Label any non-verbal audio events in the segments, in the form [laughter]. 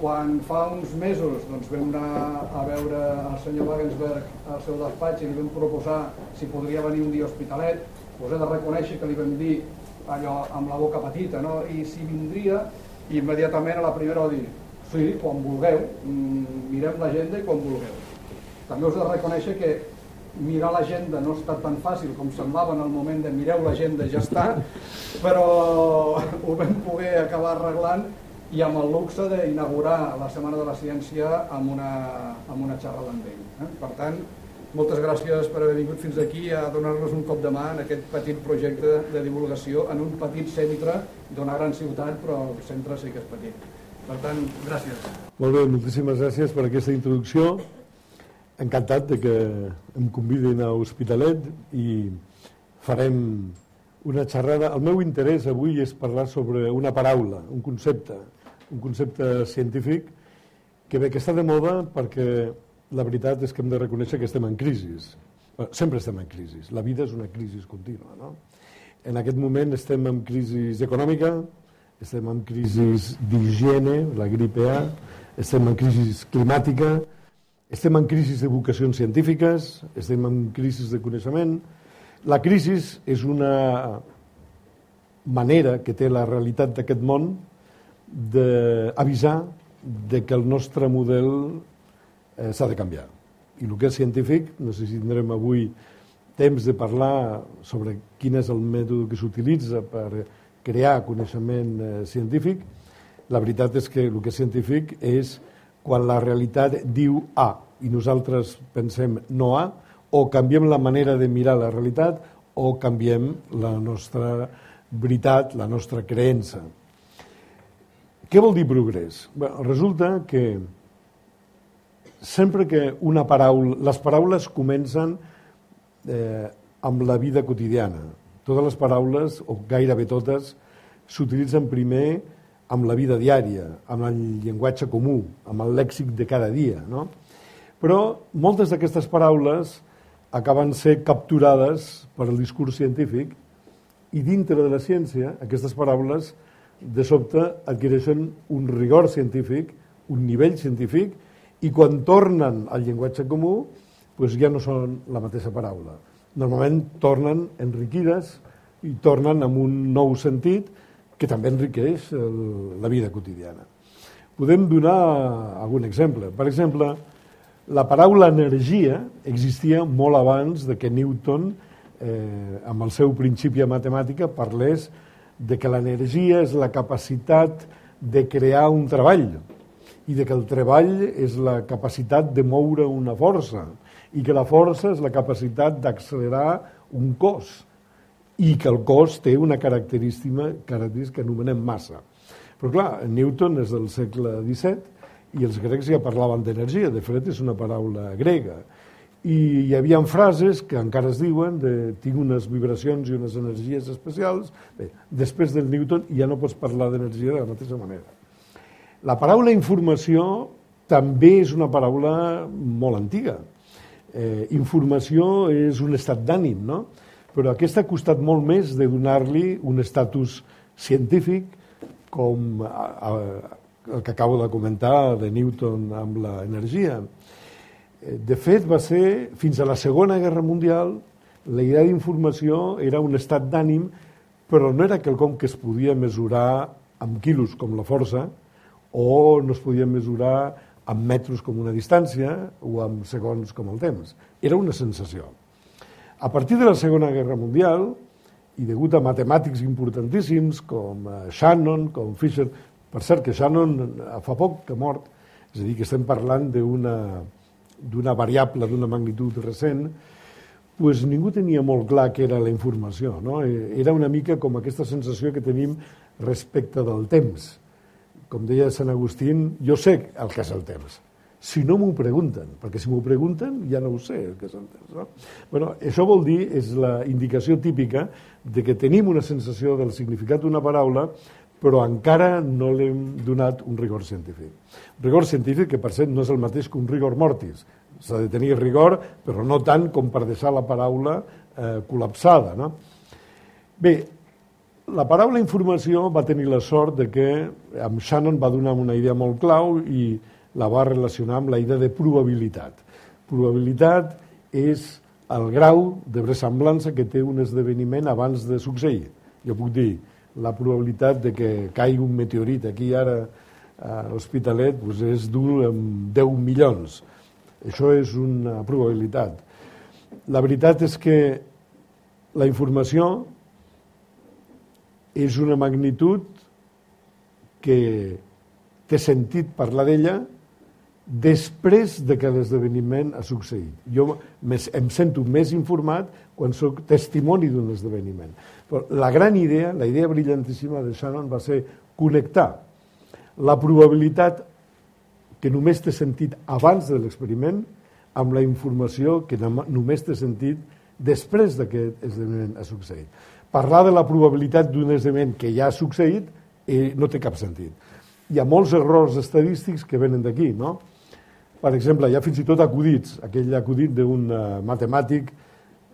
quan fa uns mesos doncs, vam anar a veure el senyor Wagensberg al seu despatx i li vam proposar si podria venir un dia a Hospitalet, us he de reconèixer que li vam dir allò amb la boca petita, no? i si vindria, immediatament a la primera va dir sí, quan vulgueu, mm, mirem l'agenda i quan vulgueu. També us he de reconèixer que mirar l'agenda no ha estat tan fàcil com semblava en el moment de mireu l'agenda ja està, però ho vam poder acabar arreglant i amb el luxe d'inaugurar la Setmana de la Ciència amb una, amb una xerrada amb ell. Eh? Per tant, moltes gràcies per haver vingut fins aquí a donar-nos un cop de mà en aquest petit projecte de divulgació en un petit centre d'una gran ciutat, però el centre sí que és petit. Per tant, gràcies. Molt bé, moltíssimes gràcies per aquesta introducció. Encantat de que em convidin a Hospitalet i farem una xerrada. El meu interès avui és parlar sobre una paraula, un concepte, un concepte científic que bé, que està de moda perquè la veritat és que hem de reconèixer que estem en crisi. Sempre estem en crisi. La vida és una crisi contínua. No? En aquest moment estem en crisi econòmica, estem en crisi d'higiene, la gripe A, estem en crisi climàtica, estem en crisi de vocacions científiques, estem en crisi de coneixement. La crisi és una manera que té la realitat d'aquest món d'avisar de que el nostre model eh, s'ha de canviar. I el que és científic, no sé si tindrem avui temps de parlar sobre quin és el mètode que s'utilitza per crear coneixement eh, científic, la veritat és que el que és científic és quan la realitat diu A i nosaltres pensem no A, o canviem la manera de mirar la realitat o canviem la nostra veritat, la nostra creença. Què vol dir progrés? Bé, resulta que sempre que una paraula... Les paraules comencen eh, amb la vida quotidiana. Totes les paraules, o gairebé totes, s'utilitzen primer amb la vida diària, amb el llenguatge comú, amb el lèxic de cada dia. No? Però moltes d'aquestes paraules acaben ser capturades per al discurs científic i dintre de la ciència aquestes paraules de sobte adquireixen un rigor científic, un nivell científic, i quan tornen al llenguatge comú doncs ja no són la mateixa paraula. Normalment tornen enriquides i tornen amb un nou sentit que també enriqueix el, la vida quotidiana. Podem donar algun exemple. Per exemple, la paraula energia existia molt abans de que Newton, eh, amb el seu principi a matemàtica, parlés de que l'energia és la capacitat de crear un treball i de que el treball és la capacitat de moure una força i que la força és la capacitat d'accelerar un cos i que el cos té una característica, característica que anomenem massa. Però clar, Newton és del segle XVII i els grecs ja parlaven d'energia, de fet és una paraula grega i hi havia frases que encara es diuen de tinc unes vibracions i unes energies especials. Bé, després del Newton ja no pots parlar d'energia de la mateixa manera. La paraula informació també és una paraula molt antiga. Eh, informació és un estat d'ànim, no? Però aquesta ha costat molt més de donar-li un estatus científic com a, a, el que acabo de comentar de Newton amb l'energia. Eh, de fet, va ser, fins a la Segona Guerra Mundial, la idea d'informació era un estat d'ànim, però no era quelcom que es podia mesurar amb quilos, com la força, o no es podia mesurar amb metres com una distància o amb segons com el temps. Era una sensació. A partir de la Segona Guerra Mundial, i degut a matemàtics importantíssims com eh, Shannon, com Fisher, per cert que Shannon fa poc que ha mort, és a dir, que estem parlant d'una d'una variable d'una magnitud recent, pues ningú tenia molt clar què era la informació. No? Eh, era una mica com aquesta sensació que tenim respecte del temps. Com deia Sant Agustín, jo sé el que és el temps, si no m'ho pregunten, perquè si m'ho pregunten ja no ho sé el que és el temps. No? Bueno, això vol dir, és la indicació típica de que tenim una sensació del significat d'una paraula però encara no l'hem donat un rigor científic. Rigor científic que, per cert, no és el mateix que un rigor mortis. S'ha de tenir rigor, però no tant com per deixar la paraula eh, col·lapsada. No? Bé, la paraula informació va tenir la sort de que amb Shannon va donar una idea molt clau i la va relacionar amb la idea de probabilitat. Probabilitat és el grau de versemblança que té un esdeveniment abans de succeir. Jo puc dir, la probabilitat de que caigui un meteorit aquí ara a l'Hospitalet doncs és d'un amb 10 milions. Això és una probabilitat. La veritat és que la informació és una magnitud que té sentit parlar d'ella després de que l'esdeveniment ha succeït. Jo em sento més informat quan sóc testimoni d'un esdeveniment. Però la gran idea, la idea brillantíssima de Shannon va ser connectar la probabilitat que només té sentit abans de l'experiment amb la informació que només té sentit després d'aquest esdeveniment ha succeït. Parlar de la probabilitat d'un esdeveniment que ja ha succeït eh, no té cap sentit. Hi ha molts errors estadístics que venen d'aquí, no? Per exemple, hi ha fins i tot acudits, aquell acudit d'un uh, matemàtic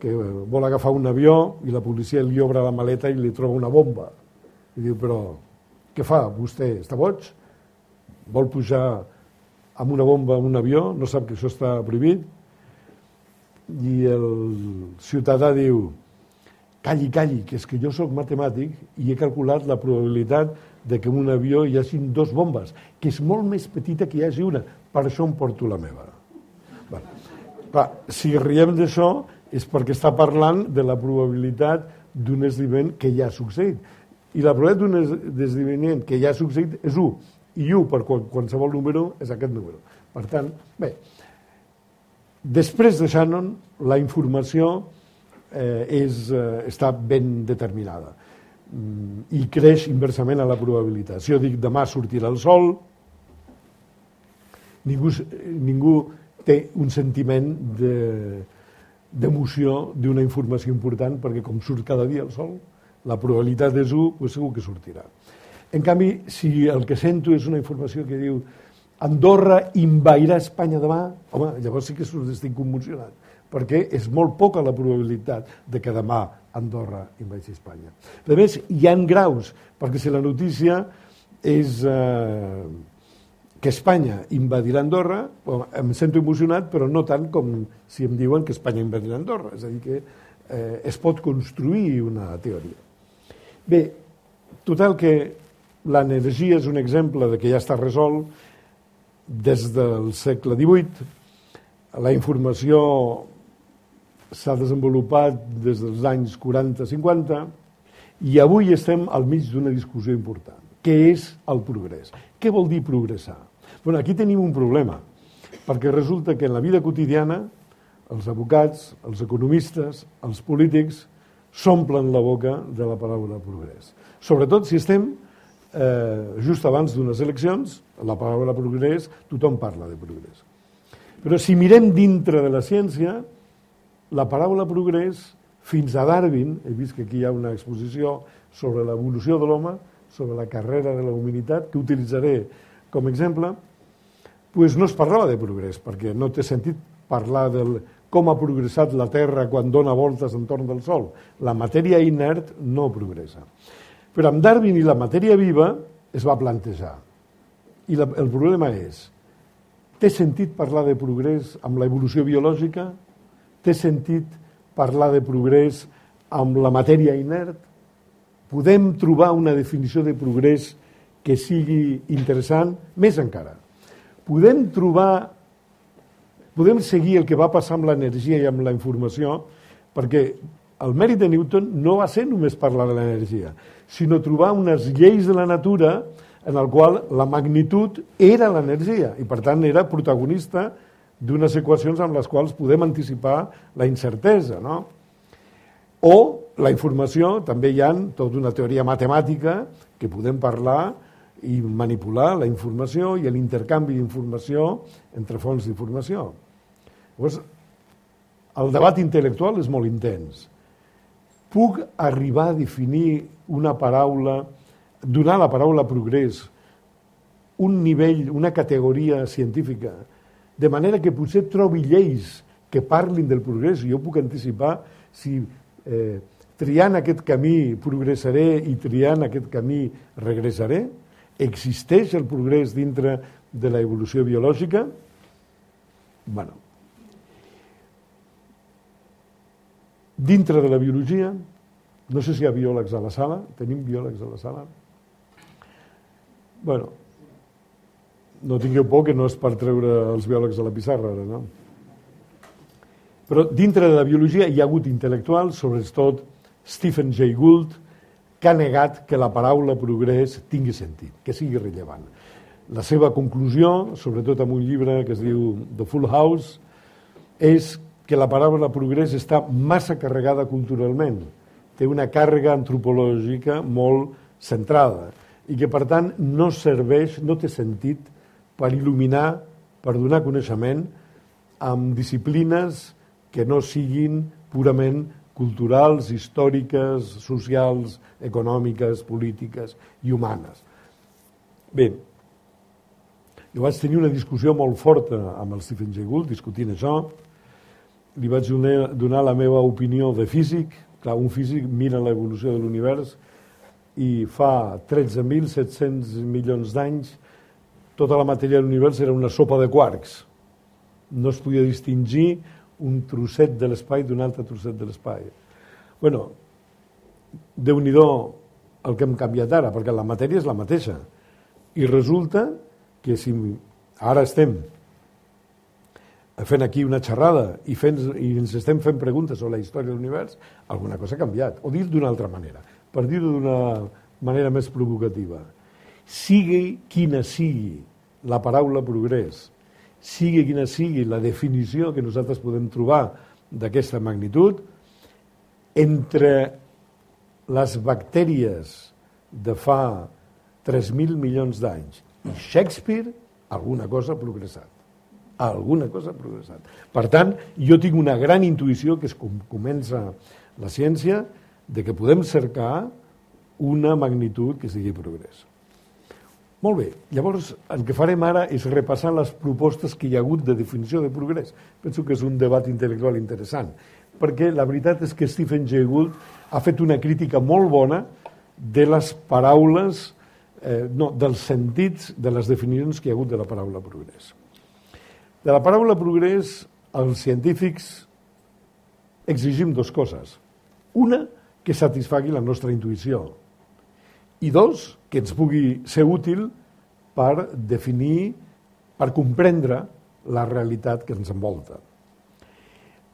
que vol agafar un avió i la policia li obre la maleta i li troba una bomba. I diu, però què fa vostè? Està boig? Vol pujar amb una bomba en un avió? No sap que això està prohibit? I el ciutadà diu, calli, calli, que és que jo sóc matemàtic i he calculat la probabilitat de que en un avió hi hagi dos bombes, que és molt més petita que hi hagi una. Per això em porto la meva. Bé, clar, si riem d'això és perquè està parlant de la probabilitat d'un esdeveniment que ja ha succeït. I la probabilitat d'un esdeveniment que ja ha succeït és 1, i 1 per qualsevol número és aquest número. Per tant, bé, després de Shannon, la informació eh, és, eh, està ben determinada mm, i creix inversament a la probabilitat. Si jo dic demà sortirà el sol, ningú, ningú té un sentiment d'emoció de, d'una informació important perquè com surt cada dia el sol, la probabilitat és 1, doncs segur que sortirà. En canvi, si el que sento és una informació que diu Andorra invairà Espanya demà, home, llavors sí que estic conmocionat, perquè és molt poca la probabilitat de que demà Andorra invaixi Espanya. A més, hi han graus, perquè si la notícia és eh, que Espanya invadirà Andorra, em sento emocionat, però no tant com si em diuen que Espanya invadirà Andorra. És a dir, que eh, es pot construir una teoria. Bé, total que l'energia és un exemple de que ja està resolt des del segle XVIII. La informació s'ha desenvolupat des dels anys 40-50 i avui estem al mig d'una discussió important. Què és el progrés? Què vol dir progressar? Bueno, aquí tenim un problema, perquè resulta que en la vida quotidiana els advocats, els economistes, els polítics s'omplen la boca de la paraula progrés. Sobretot si estem eh, just abans d'unes eleccions, la paraula progrés, tothom parla de progrés. Però si mirem dintre de la ciència, la paraula progrés, fins a Darwin, he vist que aquí hi ha una exposició sobre l'evolució de l'home, sobre la carrera de la humanitat, que utilitzaré com a exemple, pues no es parlava de progrés, perquè no té sentit parlar del, com ha progressat la Terra quan dona voltes entorn del Sol. La matèria inert no progressa. Però amb Darwin i la matèria viva es va plantejar. I la, el problema és, té sentit parlar de progrés amb l'evolució biològica? Té sentit parlar de progrés amb la matèria inert? Podem trobar una definició de progrés que sigui interessant? Més encara, podem trobar podem seguir el que va passar amb l'energia i amb la informació, perquè el mèrit de Newton no va ser només parlar de l'energia, sinó trobar unes lleis de la natura en el qual la magnitud era l'energia i per tant era protagonista d'unes equacions amb les quals podem anticipar la incertesa. No? O la informació, també hi ha tota una teoria matemàtica que podem parlar i manipular la informació i l'intercanvi d'informació entre fonts d'informació. Llavors, el debat intel·lectual és molt intens. Puc arribar a definir una paraula, donar la paraula progrés un nivell, una categoria científica, de manera que potser trobi lleis que parlin del progrés. Jo puc anticipar si eh, triant aquest camí progressaré i triant aquest camí regressaré? Existeix el progrés dintre de la evolució biològica? bueno, dintre de la biologia, no sé si hi ha biòlegs a la sala, tenim biòlegs a la sala? bueno, no tingueu por que no és per treure els biòlegs a la pissarra ara, no? Però dintre de la biologia hi ha hagut intel·lectuals, sobretot Stephen Jay Gould, que ha negat que la paraula progrés tingui sentit, que sigui rellevant. La seva conclusió, sobretot en un llibre que es diu The Full House, és que la paraula progrés està massa carregada culturalment, té una càrrega antropològica molt centrada i que, per tant, no serveix, no té sentit per il·luminar, per donar coneixement amb disciplines que no siguin purament culturals, històriques, socials, econòmiques, polítiques i humanes. Bé, jo vaig tenir una discussió molt forta amb el Stephen Jay Gould discutint això. Li vaig donar la meva opinió de físic. Clar, un físic mira l'evolució de l'univers i fa 13.700 milions d'anys tota la matèria de l'univers era una sopa de quarks. No es podia distingir un trosset de l'espai d'un altre trosset de l'espai. bueno, déu nhi el que hem canviat ara, perquè la matèria és la mateixa. I resulta que si ara estem fent aquí una xerrada i, fent, i ens estem fent preguntes sobre la història de l'univers, alguna cosa ha canviat. O dit d'una altra manera, per dir-ho d'una manera més provocativa. Sigui quina sigui la paraula progrés, sigui quina sigui la definició que nosaltres podem trobar d'aquesta magnitud, entre les bactèries de fa 3.000 milions d'anys Shakespeare, alguna cosa ha progressat. Alguna cosa ha progressat. Per tant, jo tinc una gran intuïció, que és com comença la ciència, de que podem cercar una magnitud que sigui progrés. Molt bé, llavors el que farem ara és repassar les propostes que hi ha hagut de definició de progrés. Penso que és un debat intel·lectual interessant, perquè la veritat és que Stephen Jay Gould ha fet una crítica molt bona de les paraules eh, no, dels sentits de les definicions que hi ha hagut de la paraula progrés. De la paraula progrés, els científics exigim dues coses. Una, que satisfagui la nostra intuïció. I dos, que ens pugui ser útil per definir, per comprendre la realitat que ens envolta.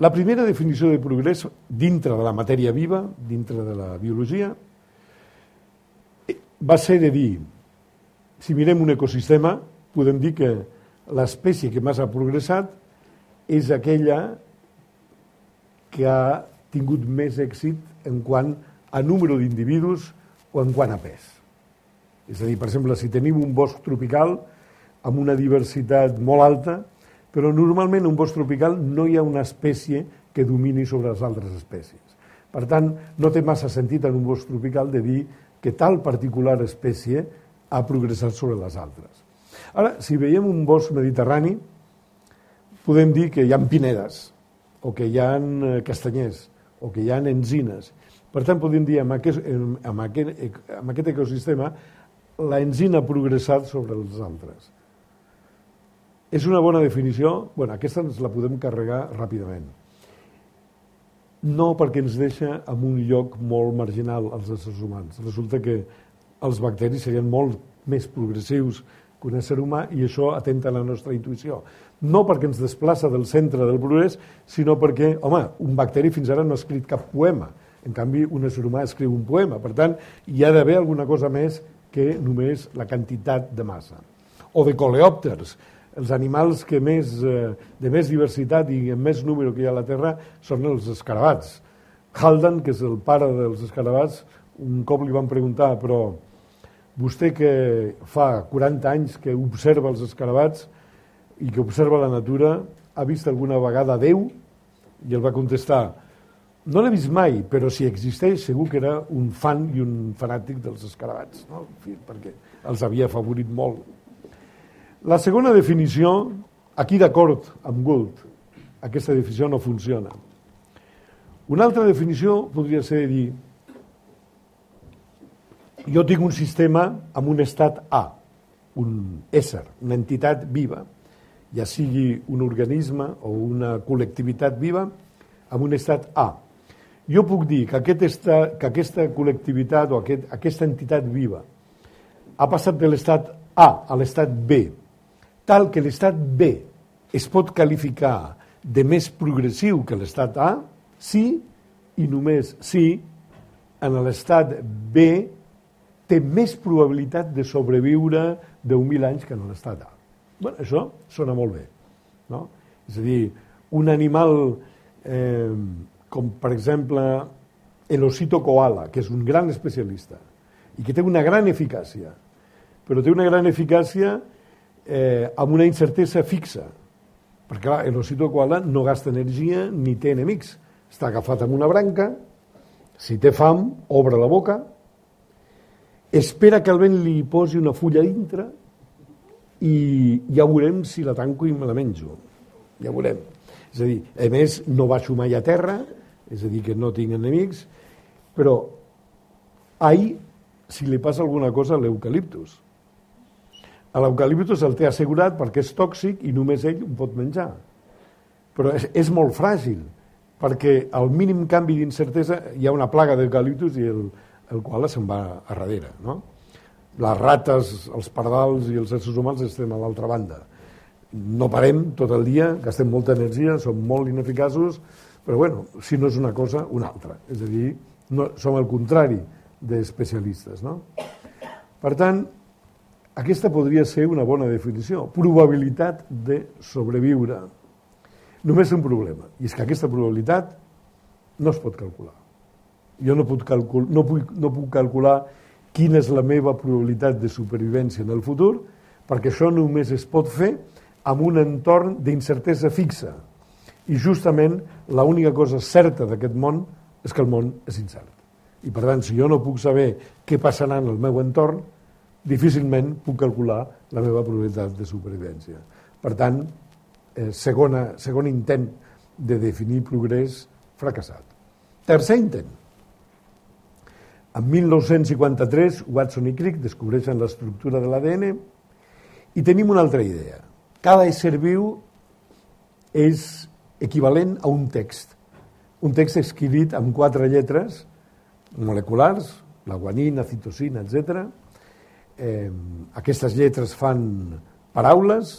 La primera definició de progrés dintre de la matèria viva, dintre de la biologia, va ser de dir, si mirem un ecosistema, podem dir que l'espècie que més ha progressat és aquella que ha tingut més èxit en quant a número d'individus o en quant a pes. És a dir, per exemple, si tenim un bosc tropical amb una diversitat molt alta, però normalment en un bosc tropical no hi ha una espècie que domini sobre les altres espècies. Per tant, no té massa sentit en un bosc tropical de dir que tal particular espècie ha progressat sobre les altres. Ara, si veiem un bosc mediterrani, podem dir que hi ha pinedes, o que hi ha eh, castanyers, o que hi ha enzines. Per tant, podem dir amb aquest, amb amb aquest ecosistema l'enzina ha progressat sobre els altres. És una bona definició? bueno, aquesta ens la podem carregar ràpidament no perquè ens deixa en un lloc molt marginal als éssers humans. Resulta que els bacteris serien molt més progressius que un ésser humà i això atenta a la nostra intuïció. No perquè ens desplaça del centre del progrés, sinó perquè, home, un bacteri fins ara no ha escrit cap poema. En canvi, un ésser humà escriu un poema. Per tant, hi ha d'haver alguna cosa més que només la quantitat de massa. O de coleòpters, els animals que més, eh, de més diversitat i en més número que hi ha a la Terra són els escarabats. Haldan, que és el pare dels escarabats, un cop li van preguntar, però vostè que fa 40 anys que observa els escarabats i que observa la natura, ha vist alguna vegada Déu? I el va contestar, no l'he vist mai, però si existeix segur que era un fan i un fanàtic dels escarabats, no? en fi, perquè els havia favorit molt. La segona definició, aquí d'acord amb Gould, aquesta definició no funciona. Una altra definició podria ser dir jo tinc un sistema amb un estat A, un ésser, una entitat viva, ja sigui un organisme o una col·lectivitat viva, amb un estat A. Jo puc dir que, aquest esta, que aquesta col·lectivitat o aquest, aquesta entitat viva ha passat de l'estat A a l'estat B, tal que l'estat B es pot qualificar de més progressiu que l'estat A, sí i només sí en l'estat B té més probabilitat de sobreviure 10.000 anys que en l'estat A. Bueno, això sona molt bé. No? És a dir, un animal eh, com per exemple el osito koala, que és un gran especialista i que té una gran eficàcia, però té una gran eficàcia eh, amb una incertesa fixa, perquè clar, el osito koala no gasta energia ni té enemics, està agafat amb una branca, si té fam, obre la boca, espera que el vent li posi una fulla dintre i ja veurem si la tanco i me la menjo. Ja veurem. És a dir, a més, no baixo mai a terra, és a dir, que no tinc enemics, però ahir, si li passa alguna cosa a l'eucaliptus. A l'eucaliptus el té assegurat perquè és tòxic i només ell ho pot menjar. Però és, és molt fràgil, perquè al mínim canvi d'incertesa hi ha una plaga d'eucaliptus i el, el qual se'n va a darrere. No? Les rates, els pardals i els éssers humans estem a l'altra banda no parem tot el dia, gastem molta energia, som molt ineficaços, però bueno, si no és una cosa, una altra. És a dir, no, som el contrari d'especialistes. No? Per tant, aquesta podria ser una bona definició. Probabilitat de sobreviure. Només un problema, i és que aquesta probabilitat no es pot calcular. Jo no puc, calcul no puc, no puc calcular quina és la meva probabilitat de supervivència en el futur, perquè això només es pot fer amb un entorn d'incertesa fixa. I justament l'única cosa certa d'aquest món és que el món és incert. I per tant, si jo no puc saber què passarà en el meu entorn, difícilment puc calcular la meva probabilitat de supervivència. Per tant, eh, segona, segon intent de definir progrés fracassat. Tercer intent. En 1953, Watson i Crick descobreixen l'estructura de l'ADN i tenim una altra idea – cada ésser viu és equivalent a un text. Un text escrit amb quatre lletres moleculars, la guanina, citosina, etc. Eh, aquestes lletres fan paraules,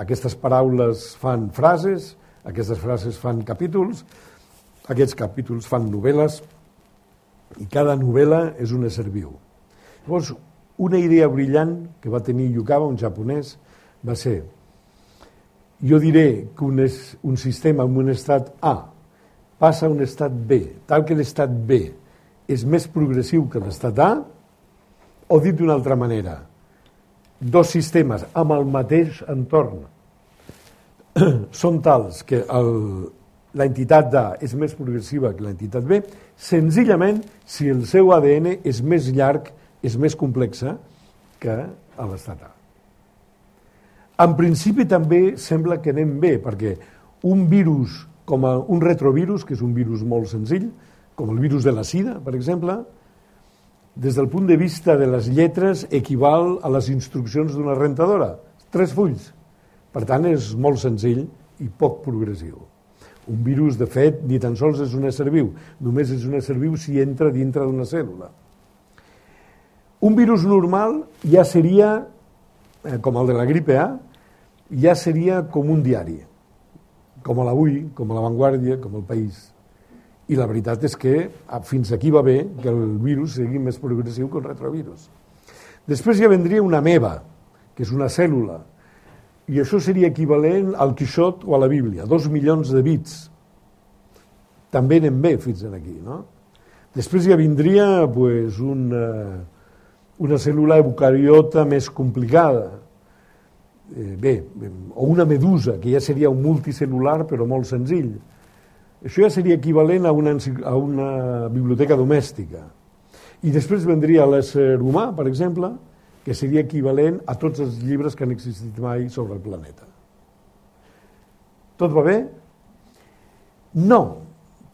aquestes paraules fan frases, aquestes frases fan capítols, aquests capítols fan novel·les, i cada novel·la és un ésser viu. Llavors, una idea brillant que va tenir Yukawa, un japonès, va ser jo diré que un, és, un sistema amb un estat A passa a un estat B, tal que l'estat B és més progressiu que l'estat A, o dit d'una altra manera, dos sistemes amb el mateix entorn [clears throat] són tals que l'entitat A és més progressiva que l'entitat B, senzillament si el seu ADN és més llarg, és més complexa que l'estat A. En principi també sembla que anem bé, perquè un virus com un retrovirus, que és un virus molt senzill, com el virus de la sida, per exemple, des del punt de vista de les lletres equival a les instruccions d'una rentadora. Tres fulls. Per tant, és molt senzill i poc progressiu. Un virus, de fet, ni tan sols és un ésser viu, només és un ésser viu si entra dintre d'una cèl·lula. Un virus normal ja seria, eh, com el de la gripe A, ja seria com un diari, com l'Avui, com La Vanguardia, com El País. I la veritat és que fins aquí va bé que el virus sigui més progressiu que el retrovirus. Després ja vendria una meva, que és una cèl·lula, i això seria equivalent al Quixot o a la Bíblia, dos milions de bits. També anem bé fins aquí, no? Després ja vindria pues, una, una cèl·lula eucariota més complicada, eh, bé, o una medusa, que ja seria un multicel·lular però molt senzill. Això ja seria equivalent a una, a una biblioteca domèstica. I després vendria l'ésser humà, per exemple, que seria equivalent a tots els llibres que han existit mai sobre el planeta. Tot va bé? No.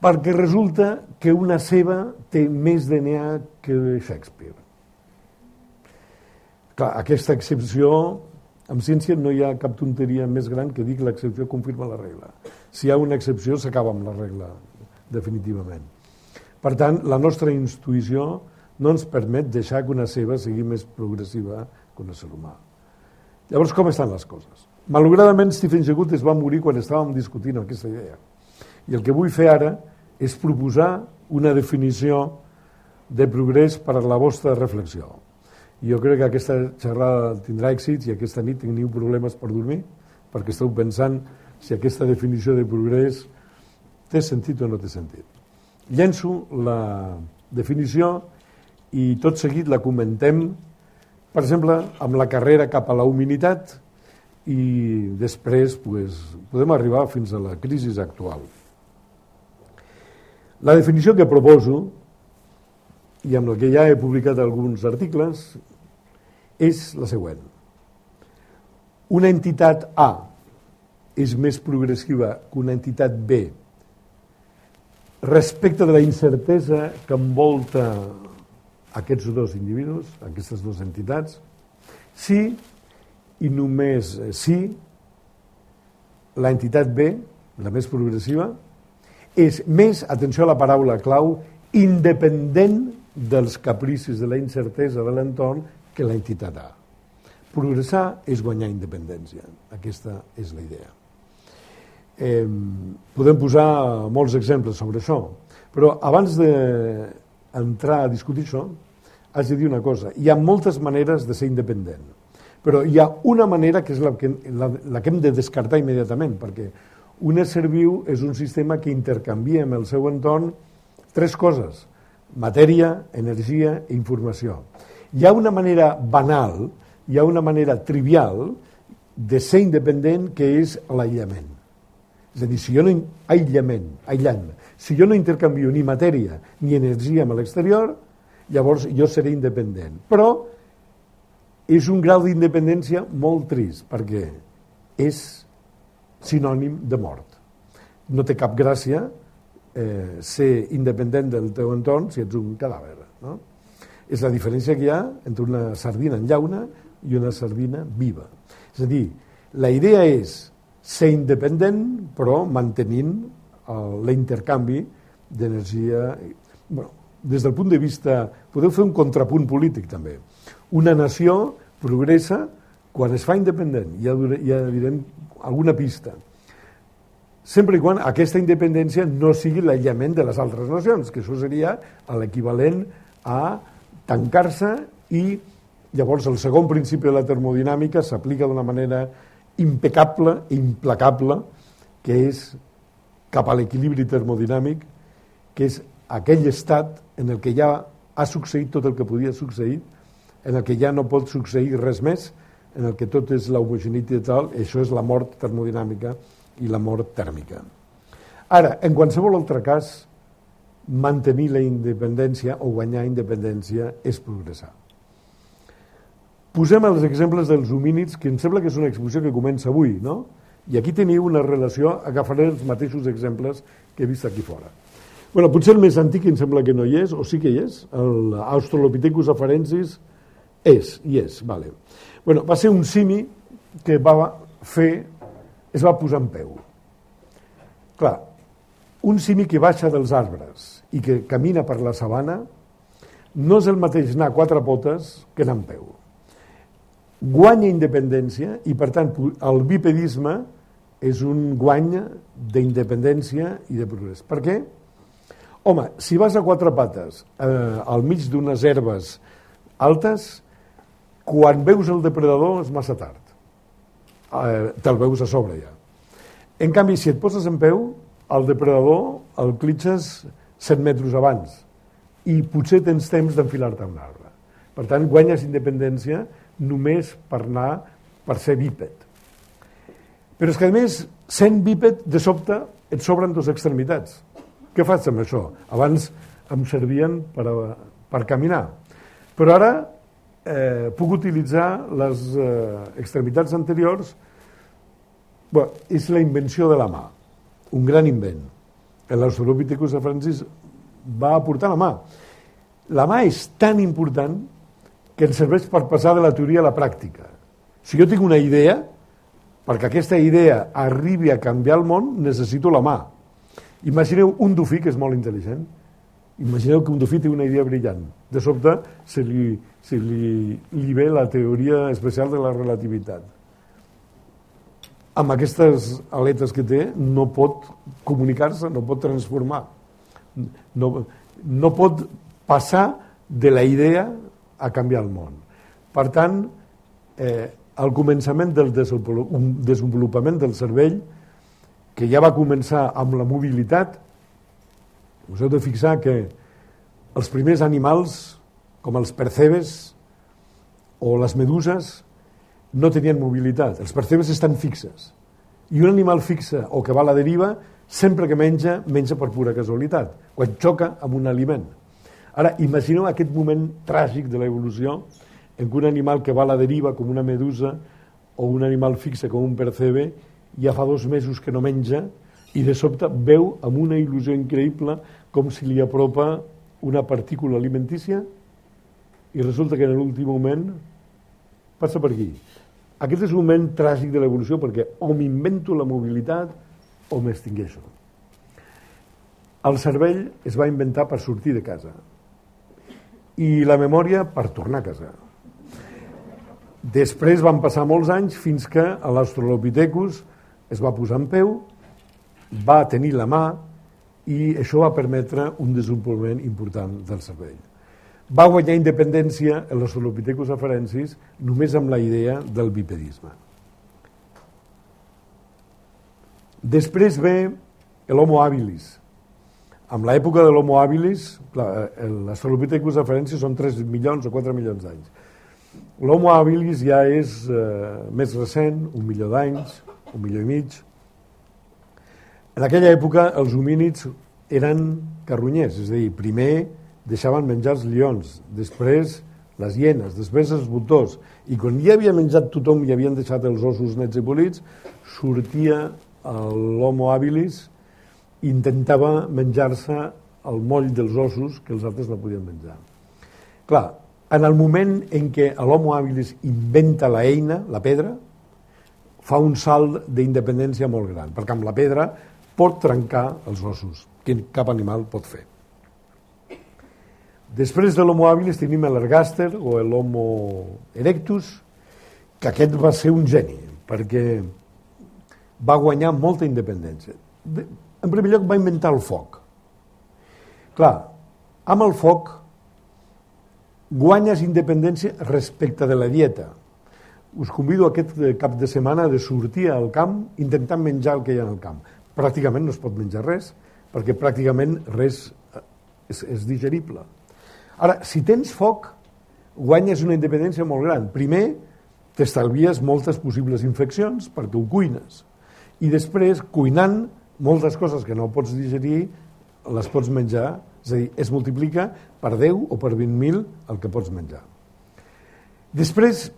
perquè resulta que una ceba té més DNA que Shakespeare. Clar, aquesta excepció, en ciència no hi ha cap tonteria més gran que dir que l'excepció confirma la regla. Si hi ha una excepció, s'acaba amb la regla, definitivament. Per tant, la nostra intuïció no ens permet deixar que una ceba sigui més progressiva que un ésser humà. Llavors, com estan les coses? Malogradament, Stephen Jay Gould es va morir quan estàvem discutint aquesta idea. I el que vull fer ara és proposar una definició de progrés per a la vostra reflexió. Jo crec que aquesta xerrada tindrà èxit i aquesta nit teniu problemes per dormir perquè esteu pensant si aquesta definició de progrés té sentit o no té sentit. Llenço la definició i tot seguit la comentem, per exemple, amb la carrera cap a la humanitat i després pues, podem arribar fins a la crisi actual. La definició que proposo, i amb la que ja he publicat alguns articles, és la següent. Una entitat A és més progressiva que una entitat B respecte de la incertesa que envolta aquests dos individus, aquestes dues entitats, si i només si la entitat B, la més progressiva, és més, atenció a la paraula clau, independent dels capricis de la incertesa de l'entorn que la entitat A. Progressar és guanyar independència. Aquesta és la idea. Eh, podem posar molts exemples sobre això, però abans d'entrar a discutir això, has de dir una cosa. Hi ha moltes maneres de ser independent, però hi ha una manera que és la que, la, la que hem de descartar immediatament, perquè un ésser viu és un sistema que intercanvia amb el seu entorn tres coses, matèria, energia i informació. Hi ha una manera banal, hi ha una manera trivial de ser independent que és l'aïllament. És a dir, si jo no... aïllament, aïllant. Si jo no intercanvio ni matèria ni energia amb l'exterior, llavors jo seré independent. Però és un grau d'independència molt trist, perquè és sinònim de mort. No té cap gràcia eh, ser independent del teu entorn si ets un cadàver. No? És la diferència que hi ha entre una sardina en llauna i una sardina viva. És a dir, la idea és ser independent però mantenint l'intercanvi d'energia. Bueno, des del punt de vista... Podeu fer un contrapunt polític també. Una nació progressa quan es fa independent. Ja, ja direm alguna pista. Sempre i quan aquesta independència no sigui l'aïllament de les altres nacions, que això seria l'equivalent a tancar-se i llavors el segon principi de la termodinàmica s'aplica d'una manera impecable i implacable, que és cap a l'equilibri termodinàmic, que és aquell estat en el que ja ha succeït tot el que podia succeir, en el que ja no pot succeir res més, en el que tot és la homogeneïtat tal, això és la mort termodinàmica i la mort tèrmica. Ara, en qualsevol altre cas, mantenir la independència o guanyar independència és progressar. Posem els exemples dels homínids, que em sembla que és una exposició que comença avui, no? I aquí teniu una relació, agafaré els mateixos exemples que he vist aquí fora. Bueno, potser el més antic em sembla que no hi és, o sí que hi és, l'Australopithecus afarensis és, hi és, vale. Bueno, va ser un simi que va fer, es va posar en peu. Clar, un simi que baixa dels arbres i que camina per la sabana no és el mateix anar a quatre potes que anar en peu. Guanya independència i, per tant, el bipedisme és un guany d'independència i de progrés. Per què? Home, si vas a quatre pates eh, al mig d'unes herbes altes, quan veus el depredador és massa tard. Eh, Te'l veus a sobre ja. En canvi, si et poses en peu, el depredador el clitxes 100 metres abans i potser tens temps d'enfilar-te a un arbre. Per tant, guanyes independència només per anar, per ser bíped. Però és que, a més, sent bíped, de sobte, et sobren dues extremitats. Què fas amb això? Abans em servien per, a, per caminar. Però ara eh, puc utilitzar les eh, extremitats anteriors. Bé, és la invenció de la mà, un gran invent. l'Australopithecus Francis va aportar la mà. La mà és tan important que ens serveix per passar de la teoria a la pràctica. Si jo tinc una idea, perquè aquesta idea arribi a canviar el món, necessito la mà. Imagineu un dofí que és molt intel·ligent. Imagineu que un dofí té una idea brillant. De sobte se li, se li, li ve la teoria especial de la relativitat. Amb aquestes aletes que té no pot comunicar-se, no pot transformar. No, no pot passar de la idea a canviar el món. Per tant, eh, al començament del desenvolupament del cervell, que ja va començar amb la mobilitat, us heu de fixar que els primers animals, com els percebes o les meduses, no tenien mobilitat. Els percebes estan fixes. I un animal fixe o que va a la deriva, sempre que menja, menja per pura casualitat, quan xoca amb un aliment. Ara, imagineu aquest moment tràgic de l'evolució en què un animal que va a la deriva com una medusa o un animal fixe com un percebe ja fa dos mesos que no menja i de sobte veu amb una il·lusió increïble com si li apropa una partícula alimentícia i resulta que en l'últim moment passa per aquí. Aquest és un moment tràgic de l'evolució perquè o m'invento la mobilitat o m'extingueixo. El cervell es va inventar per sortir de casa i la memòria per tornar a casa. Després van passar molts anys fins que l'Australopithecus es va posar en peu, va tenir la mà i això va permetre un desenvolupament important del cervell. Va guanyar independència l'Australopithecus afarensis només amb la idea del bipedisme. Després ve l'Homo habilis, amb l'època de l'Homo habilis, l'Australopithecus afarensis són 3 milions o 4 milions d'anys. L'Homo habilis ja és eh, més recent, un milió d'anys, un milió i mig. En aquella època els homínids eren carronyers, és a dir, primer deixaven menjar els lleons, després les hienes, després els botors, i quan ja havia menjat tothom i havien deixat els ossos nets i polits, sortia l'homo habilis intentava menjar-se el moll dels ossos que els altres no podien menjar. Clar, en el moment en què l'homo habilis inventa la eina, la pedra, fa un salt d'independència molt gran, perquè amb la pedra pot trencar els ossos, que cap animal pot fer. Després de l'homo habilis tenim l'ergàster o l'homo erectus, que aquest va ser un geni, perquè va guanyar molta independència. En primer lloc va inventar el foc. Clar, amb el foc guanyes independència respecte de la dieta. Us convido aquest cap de setmana de sortir al camp intentant menjar el que hi ha al camp. Pràcticament no es pot menjar res, perquè pràcticament res eh, és, és digerible. Ara, si tens foc, guanyes una independència molt gran. Primer, t'estalvies moltes possibles infeccions perquè ho cuines. I després, cuinant, moltes coses que no pots digerir les pots menjar, és a dir, es multiplica per 10 o per 20.000 el que pots menjar. Després,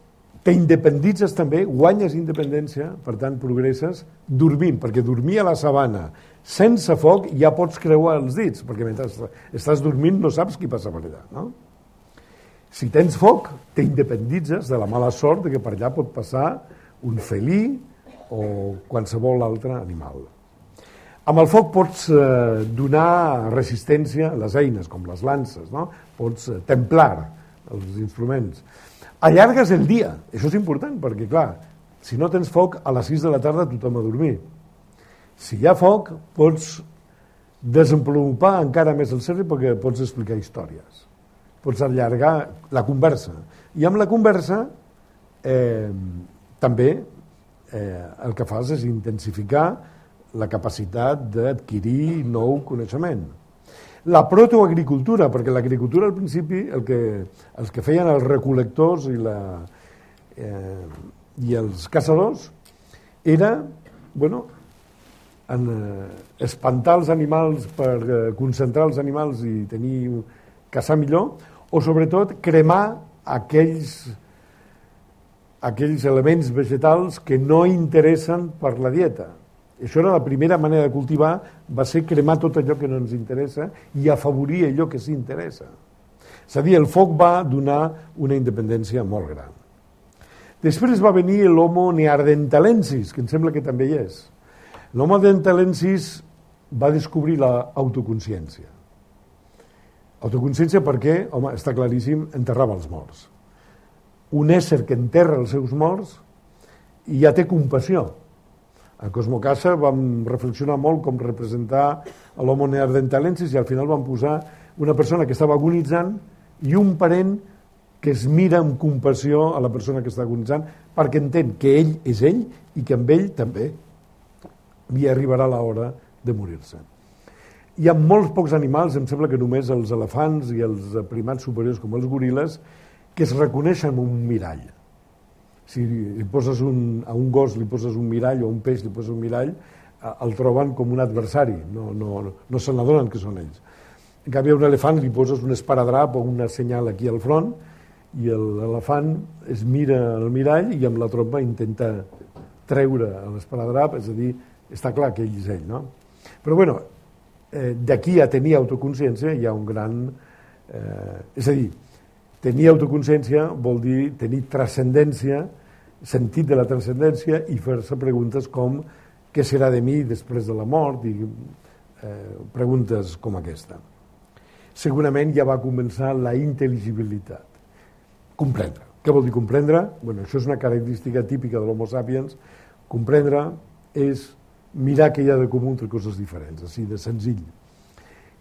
t'independitzes també, guanyes independència, per tant, progresses dormint, perquè dormir a la sabana sense foc ja pots creuar els dits, perquè mentre estàs dormint no saps qui passa per allà, no? Si tens foc, t'independitzes de la mala sort que per allà pot passar un felí o qualsevol altre animal. Amb el foc pots eh, donar resistència a les eines, com les lances, no? pots eh, templar els instruments. Allargues el dia, això és important, perquè, clar, si no tens foc, a les 6 de la tarda tothom a dormir. Si hi ha foc, pots desenvolupar encara més el cercle perquè pots explicar històries. Pots allargar la conversa. I amb la conversa eh, també eh, el que fas és intensificar la capacitat d'adquirir nou coneixement. La protoagricultura, perquè l'agricultura al principi el que, els que feien els recolectors i, la, eh, i els caçadors era bueno, en, eh, espantar els animals per eh, concentrar els animals i tenir caçar millor, o sobretot cremar aquells, aquells elements vegetals que no interessen per la dieta Això era la primera manera de cultivar, va ser cremar tot allò que no ens interessa i afavorir allò que sí interessa. És a dir, el foc va donar una independència molt gran. Després va venir l'homo neardentalensis, que em sembla que també hi és. L'homo neardentalensis va descobrir l'autoconsciència. Autoconsciència perquè, home, està claríssim, enterrava els morts. Un ésser que enterra els seus morts i ja té compassió. A Cosmo Casa vam reflexionar molt com representar l'homo neandertalensis i al final vam posar una persona que estava agonitzant i un parent que es mira amb compassió a la persona que està agonitzant perquè entén que ell és ell i que amb ell també li arribarà l'hora de morir-se. Hi ha molts pocs animals, em sembla que només els elefants i els primats superiors com els goril·les, que es reconeixen un mirall si li poses un, a un gos li poses un mirall o a un peix li poses un mirall, eh, el troben com un adversari, no, no, no se n'adonen que són ells. En canvi, a un elefant li poses un esparadrap o una senyal aquí al front i l'elefant es mira al mirall i amb la trompa intenta treure l'esparadrap, és a dir, està clar que ell és ell, no? Però, bueno, eh, d'aquí a tenir autoconsciència hi ha un gran... Eh, és a dir, tenir autoconsciència vol dir tenir transcendència, sentit de la transcendència i fer-se preguntes com què serà de mi després de la mort i eh, preguntes com aquesta. Segurament ja va començar la intel·ligibilitat. Comprendre. Què vol dir comprendre? Bueno, això és una característica típica de l'homo sapiens. Comprendre és mirar que hi ha de comú entre coses diferents, així de senzill.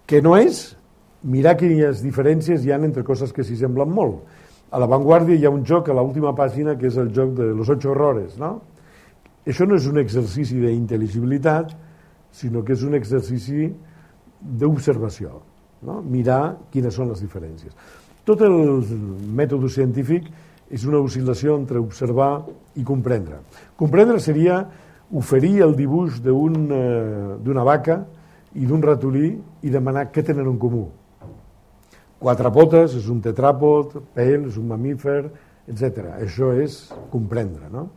Que no és mirar quines diferències hi ha entre coses que s'hi semblen molt. A l'avantguàrdia hi ha un joc a l'última pàgina que és el joc de los ocho errores, no? Això no és un exercici d'intel·ligibilitat, sinó que és un exercici d'observació, no? mirar quines són les diferències. Tot el mètode científic és una oscil·lació entre observar i comprendre. Comprendre seria oferir el dibuix eh, d'una un, vaca i d'un ratolí i demanar què tenen en comú quatre potes, és un tetràpod, pèl, és un mamífer, etc. Això és comprendre, no?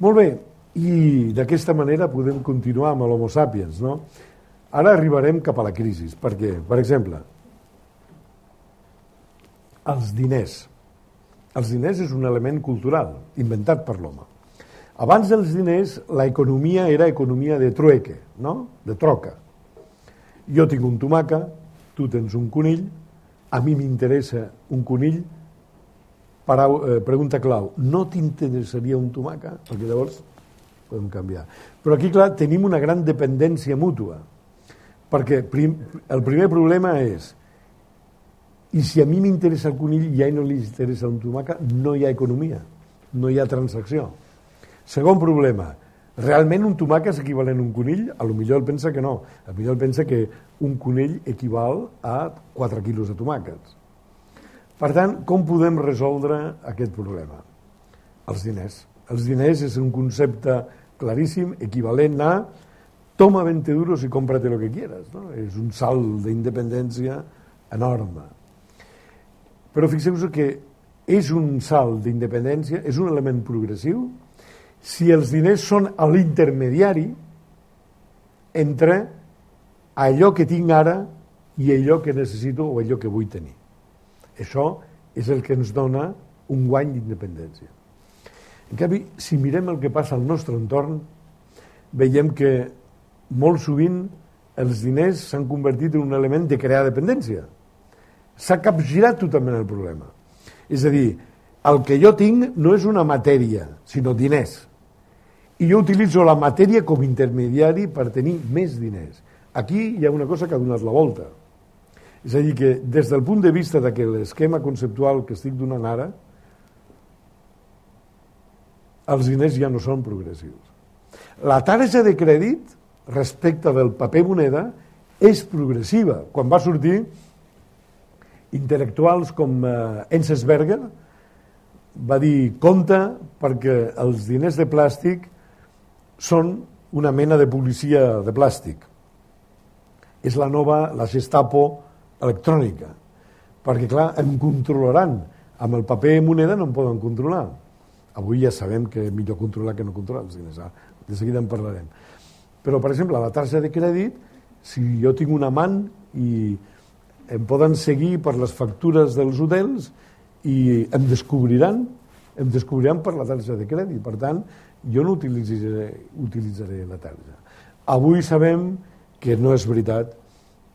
Molt bé, i d'aquesta manera podem continuar amb l'Homo sapiens, no? Ara arribarem cap a la crisi, perquè, per exemple, els diners. Els diners és un element cultural, inventat per l'home. Abans dels diners, la economia era economia de trueque, no? de troca. Jo tinc un tomaca, tu tens un conill, a mi m'interessa un conill, parau, eh, pregunta clau, no t'interessaria un tomaca? Perquè llavors podem canviar. Però aquí, clar, tenim una gran dependència mútua, perquè prim, el primer problema és i si a mi m'interessa el conill i a ell no li interessa un tomaca, no hi ha economia, no hi ha transacció. Segon problema, realment un tomaca és equivalent a un conill? A lo millor el pensa que no. A lo millor el pensa que un conill equival a 4 quilos de tomàquets. Per tant, com podem resoldre aquest problema? Els diners. Els diners és un concepte claríssim, equivalent a toma 20 euros i cómprate lo que quieras. No? És un salt d'independència enorme. Però fixeu-vos que és un salt d'independència, és un element progressiu, si els diners són a l'intermediari entre allò que tinc ara i allò que necessito o allò que vull tenir. Això és el que ens dona un guany d'independència. En canvi, si mirem el que passa al nostre entorn, veiem que molt sovint els diners s'han convertit en un element de crear dependència. S'ha capgirat totalment el problema. És a dir, el que jo tinc no és una matèria, sinó diners. I jo utilitzo la matèria com intermediari per tenir més diners. Aquí hi ha una cosa que ha donat la volta. És a dir, que des del punt de vista de que l'esquema conceptual que estic donant ara, els diners ja no són progressius. La tarja de crèdit respecte del paper moneda és progressiva. Quan va sortir, intel·lectuals com eh, Enzensberger va dir compte perquè els diners de plàstic són una mena de policia de plàstic és la nova, la Gestapo electrònica. Perquè, clar, em controlaran. Amb el paper i moneda no em poden controlar. Avui ja sabem que és millor controlar que no controlar els diners. Ah, de seguida en parlarem. Però, per exemple, la tarja de crèdit, si jo tinc un amant i em poden seguir per les factures dels hotels i em descobriran, em descobriran per la tarja de crèdit. Per tant, jo no utilitzaré, utilitzaré la tarja. Avui sabem que no és veritat,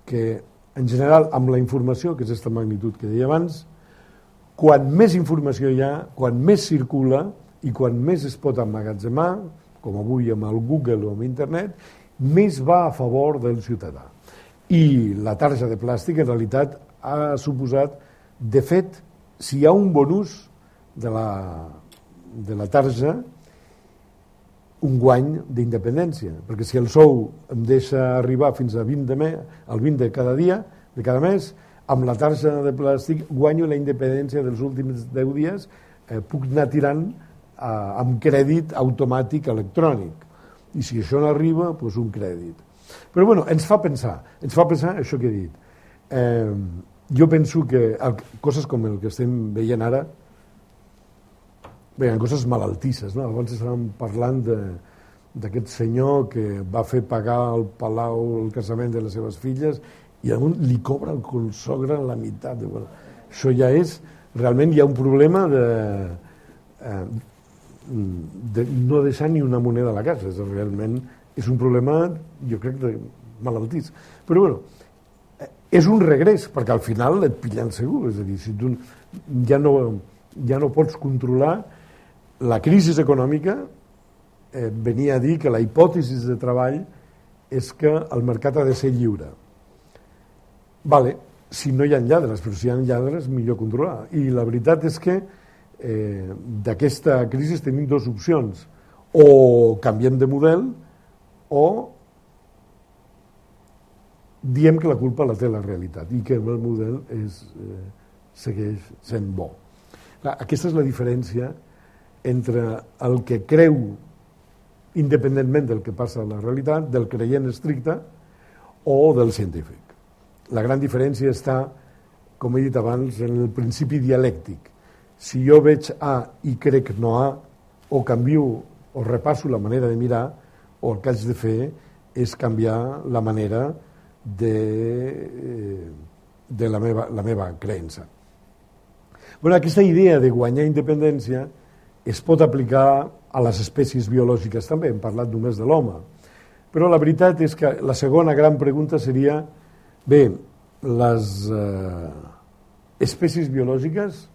que en general amb la informació, que és aquesta magnitud que deia abans, quan més informació hi ha, quan més circula i quan més es pot emmagatzemar, com avui amb el Google o amb internet, més va a favor del ciutadà. I la tarja de plàstic en realitat ha suposat, de fet, si hi ha un bonus de la, de la tarja, un guany d'independència, perquè si el sou em deixa arribar fins a 20 de mes, al 20 de cada dia, de cada mes, amb la tarja de plàstic guanyo la independència dels últims 10 dies, eh, puc anar tirant eh, amb crèdit automàtic electrònic. I si això no arriba, doncs un crèdit. Però bueno, ens fa pensar, ens fa pensar això que he dit. Eh, jo penso que el, coses com el que estem veient ara, bé, coses malaltisses, no? Abans estàvem parlant de, d'aquest senyor que va fer pagar al Palau el casament de les seves filles i a un li cobra el consogre la meitat. Bueno, això ja és, realment hi ha un problema de, eh, de no deixar ni una moneda a la casa. És, realment és un problema, jo crec, de malaltís. Però bueno, eh, és un regrés, perquè al final et pillen segur. És a dir, si tu ja no, ja no pots controlar la crisi econòmica, eh, venia a dir que la hipòtesi de treball és que el mercat ha de ser lliure. Vale, si no hi ha lladres, però si hi ha lladres, millor controlar. I la veritat és que eh, d'aquesta crisi tenim dues opcions. O canviem de model o diem que la culpa la té la realitat i que el model és, eh, segueix sent bo. Clar, aquesta és la diferència entre el que creu independentment del que passa a la realitat, del creient estricte o del científic. La gran diferència està, com he dit abans, en el principi dialèctic si jo veig A i crec no A, o canvio o repasso la manera de mirar, o el que haig de fer és canviar la manera de, eh, de la, meva, la meva creença. Bueno, aquesta idea de guanyar independència es pot aplicar a les espècies biològiques també, hem parlat només de l'home. Però la veritat és que la segona gran pregunta seria, bé, les eh, espècies biològiques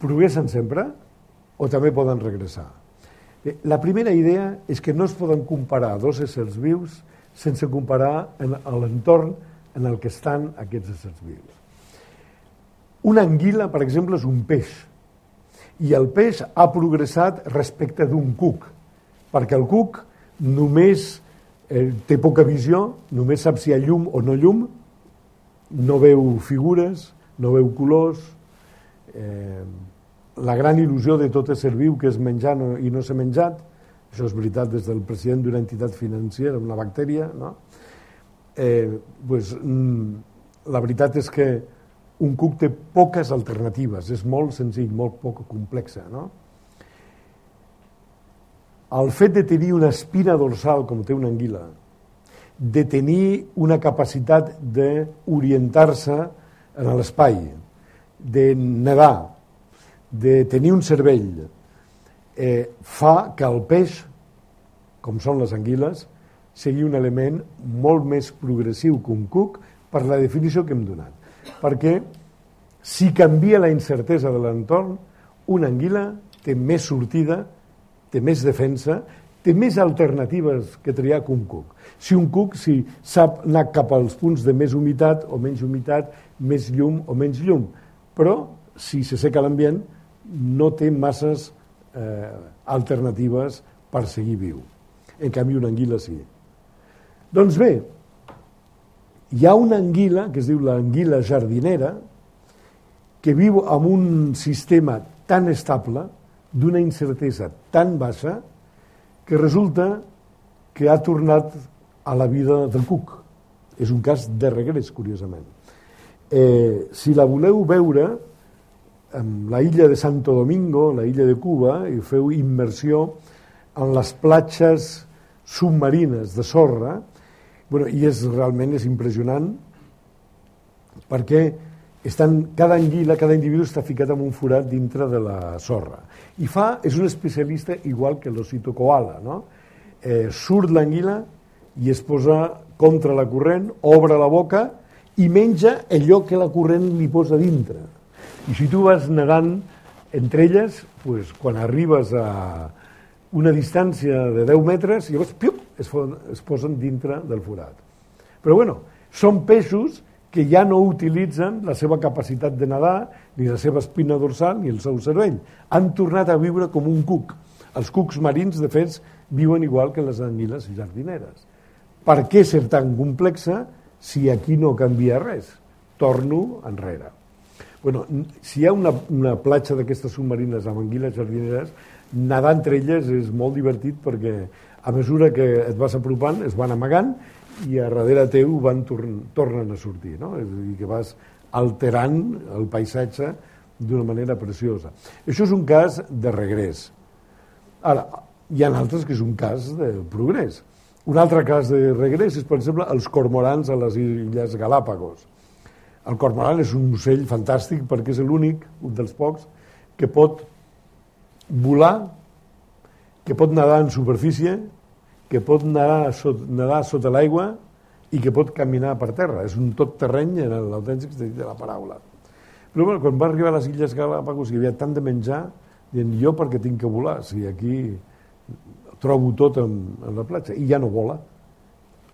progressen sempre o també poden regressar. La primera idea és que no es poden comparar dos éssers vius sense comparar en l'entorn en el que estan aquests éssers vius. Una anguila, per exemple, és un peix, i el peix ha progressat respecte d'un cuc, perquè el cuc només eh, té poca visió, només sap si hi ha llum o no llum, no veu figures, no veu colors, eh, la gran il·lusió de tot ésser viu que és menjar no, i no ser menjat, això és veritat des del president d'una entitat financera, una bactèria, no? eh, pues, mm, la veritat és que un cuc té poques alternatives, és molt senzill, molt poc complexa. No? El fet de tenir una espina dorsal, com té una anguila, de tenir una capacitat d'orientar-se en l'espai, de nedar, de tenir un cervell, eh, fa que el peix, com són les anguiles, sigui un element molt més progressiu que un cuc per la definició que hem donat. Perquè si canvia la incertesa de l'entorn, una anguila té més sortida, té més defensa, té més alternatives que triar que un cuc. Si un cuc si sap anar cap als punts de més humitat o menys humitat, més llum o menys llum, però si se seca l'ambient no té masses eh, alternatives per seguir viu. En canvi, una anguila sí. Doncs bé, hi ha una anguila, que es diu l'anguila jardinera, que viu amb un sistema tan estable, d'una incertesa tan baixa, que resulta que ha tornat a la vida del cuc. És un cas de regrés, curiosament. Eh, si la voleu veure, en la illa de Santo Domingo, la illa de Cuba, i feu immersió en les platges submarines de sorra, bueno, i és realment és impressionant perquè estan, cada anguila, cada individu està ficat en un forat dintre de la sorra. I fa, és un especialista igual que l'osito koala, no? Eh, surt l'anguila i es posa contra la corrent, obre la boca i menja allò que la corrent li posa dintre. I si tu vas nedant entre elles, pues, quan arribes a una distància de 10 metres, llavors piup, es, es posen dintre del forat. Però bueno, són peixos que ja no utilitzen la seva capacitat de nedar, ni la seva espina dorsal, ni el seu cervell. Han tornat a viure com un cuc. Els cucs marins, de fet, viuen igual que les anguiles jardineres. Per què ser tan complexa si aquí no canvia res? Torno enrere. Bueno, si hi ha una, una platja d'aquestes submarines amb anguiles jardineres, nedar entre elles és molt divertit perquè a mesura que et vas apropant es van amagant i a darrere teu van torn, tornen a sortir, no? és a dir, que vas alterant el paisatge d'una manera preciosa. Això és un cas de regrés. Ara, hi ha altres que és un cas de progrés. Un altre cas de regrés és, per exemple, els cormorans a les Illes Galàpagos. El cormoran és un ocell fantàstic perquè és l'únic, un dels pocs, que pot volar, que pot nedar en superfície, que pot nedar, sot, nedar sota l'aigua i que pot caminar per terra. És un tot terreny en l'autèntic de la paraula. Però bueno, quan va arribar a les Illes Galàpagos hi havia tant de menjar, dient jo perquè tinc que volar, si aquí trobo tot en, en la platja, i ja no vola.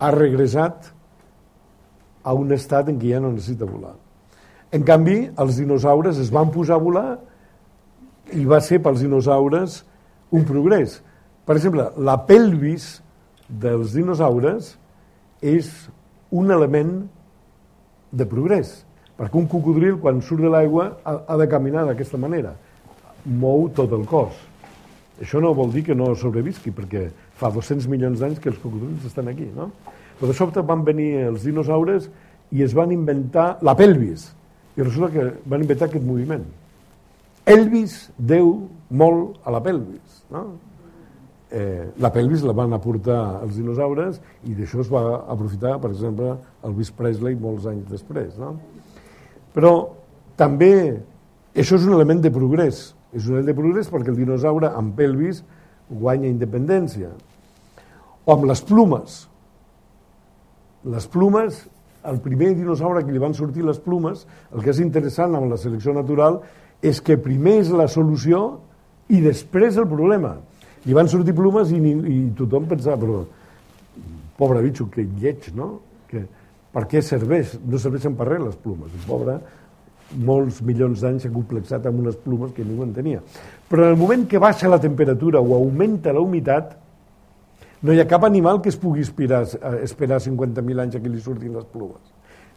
Ha regressat a un estat en què ja no necessita volar. En canvi, els dinosaures es van posar a volar i va ser pels dinosaures un progrés. Per exemple, la pelvis dels dinosaures és un element de progrés, perquè un cocodril, quan surt de l'aigua, ha, ha de caminar d'aquesta manera. Mou tot el cos. Això no vol dir que no sobrevisqui, perquè fa 200 milions d'anys que els cocodrils estan aquí, no? Però de sobte van venir els dinosaures i es van inventar la pelvis. I resulta que van inventar aquest moviment. Elvis deu molt a la pelvis. No? Eh, la pelvis la van aportar els dinosaures i d'això es va aprofitar, per exemple, Elvis Presley molts anys després. No? Però també això és un element de progrés. És un element de progrés perquè el dinosaure amb pelvis guanya independència. O amb les plumes. Les plumes, el primer dinosaure que li van sortir les plumes, el que és interessant amb la selecció natural és que primer és la solució i després el problema. Li van sortir plumes i, i tothom pensava, però pobre bitxo, que lleig, no? Que, per què serveix? No serveixen per res les plumes. El pobre, molts milions d'anys s'ha complexat amb unes plumes que ningú en tenia. Però en el moment que baixa la temperatura o augmenta la humitat, no hi ha cap animal que es pugui esperar, esperar 50.000 anys a que li surtin les plumes.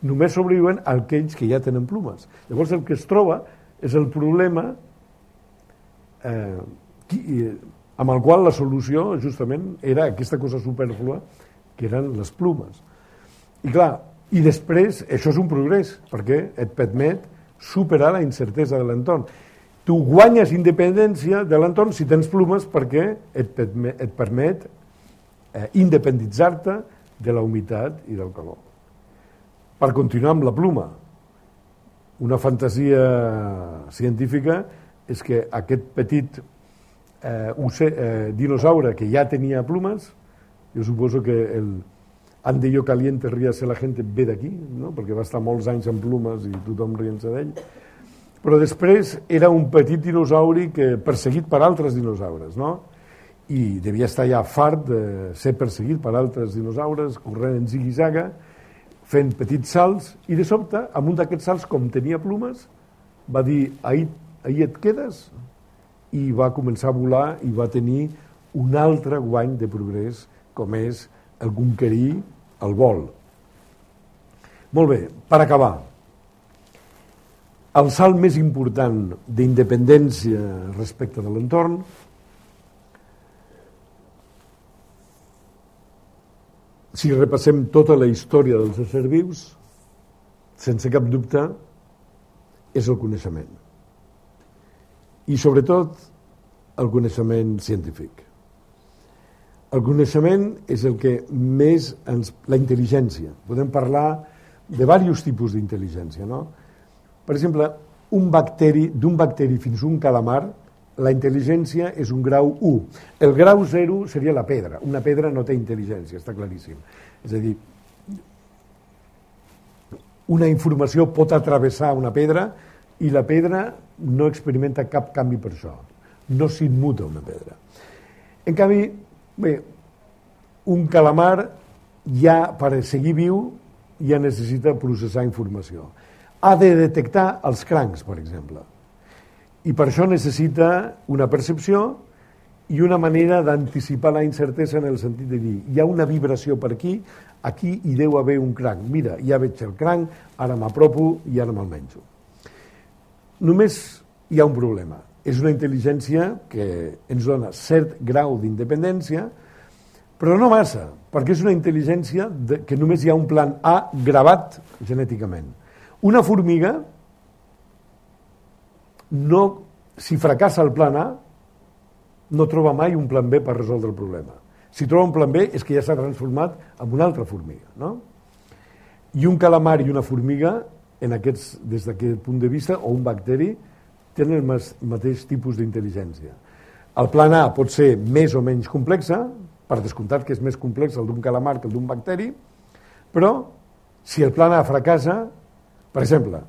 Només sobreviuen aquells que ja tenen plumes. Llavors el que es troba és el problema eh, qui, amb el qual la solució justament era aquesta cosa superflua que eren les plumes. I clar, i després això és un progrés perquè et permet superar la incertesa de l'entorn. Tu guanyes independència de l'entorn si tens plumes perquè et, permet, et permet eh, independitzar-te de la humitat i del calor. Per continuar amb la pluma, una fantasia científica és que aquest petit eh, use, eh, dinosaure que ja tenia plumes, jo suposo que el ande yo caliente ríase la gent ve d'aquí, no? perquè va estar molts anys amb plumes i tothom rient-se d'ell, però després era un petit dinosauri que perseguit per altres dinosaures, no? i devia estar ja fart de ser perseguit per altres dinosaures, corrent en zigue-zaga, fent petits salts, i de sobte, amb un d'aquests salts, com tenia plumes, va dir, ahir, ahir et quedes? I va començar a volar i va tenir un altre guany de progrés, com és el conquerir el vol. Molt bé, per acabar, el salt més important d'independència respecte de l'entorn si repassem tota la història dels éssers vius, sense cap dubte, és el coneixement. I sobretot el coneixement científic. El coneixement és el que més ens... la intel·ligència. Podem parlar de diversos tipus d'intel·ligència, no? Per exemple, un bacteri, d'un bacteri fins a un calamar, la intel·ligència és un grau 1. El grau 0 seria la pedra. Una pedra no té intel·ligència, està claríssim. És a dir, una informació pot atravessar una pedra i la pedra no experimenta cap canvi per això. No s'immuta una pedra. En canvi, bé, un calamar ja, per seguir viu, ja necessita processar informació. Ha de detectar els crancs, per exemple. I per això necessita una percepció i una manera d'anticipar la incertesa en el sentit de dir hi ha una vibració per aquí, aquí hi deu haver un cranc. Mira, ja veig el cranc, ara m'apropo i ara me'l menjo. Només hi ha un problema. És una intel·ligència que ens dona cert grau d'independència, però no massa, perquè és una intel·ligència que només hi ha un plan A gravat genèticament. Una formiga no, si fracassa el plan A, no troba mai un plan B per resoldre el problema. Si troba un plan B és que ja s'ha transformat en una altra formiga. No? I un calamar i una formiga, en aquests, des d'aquest punt de vista, o un bacteri, tenen el mateix tipus d'intel·ligència. El plan A pot ser més o menys complexa, per descomptat que és més complex el d'un calamar que el d'un bacteri, però si el plan A fracassa, per exemple,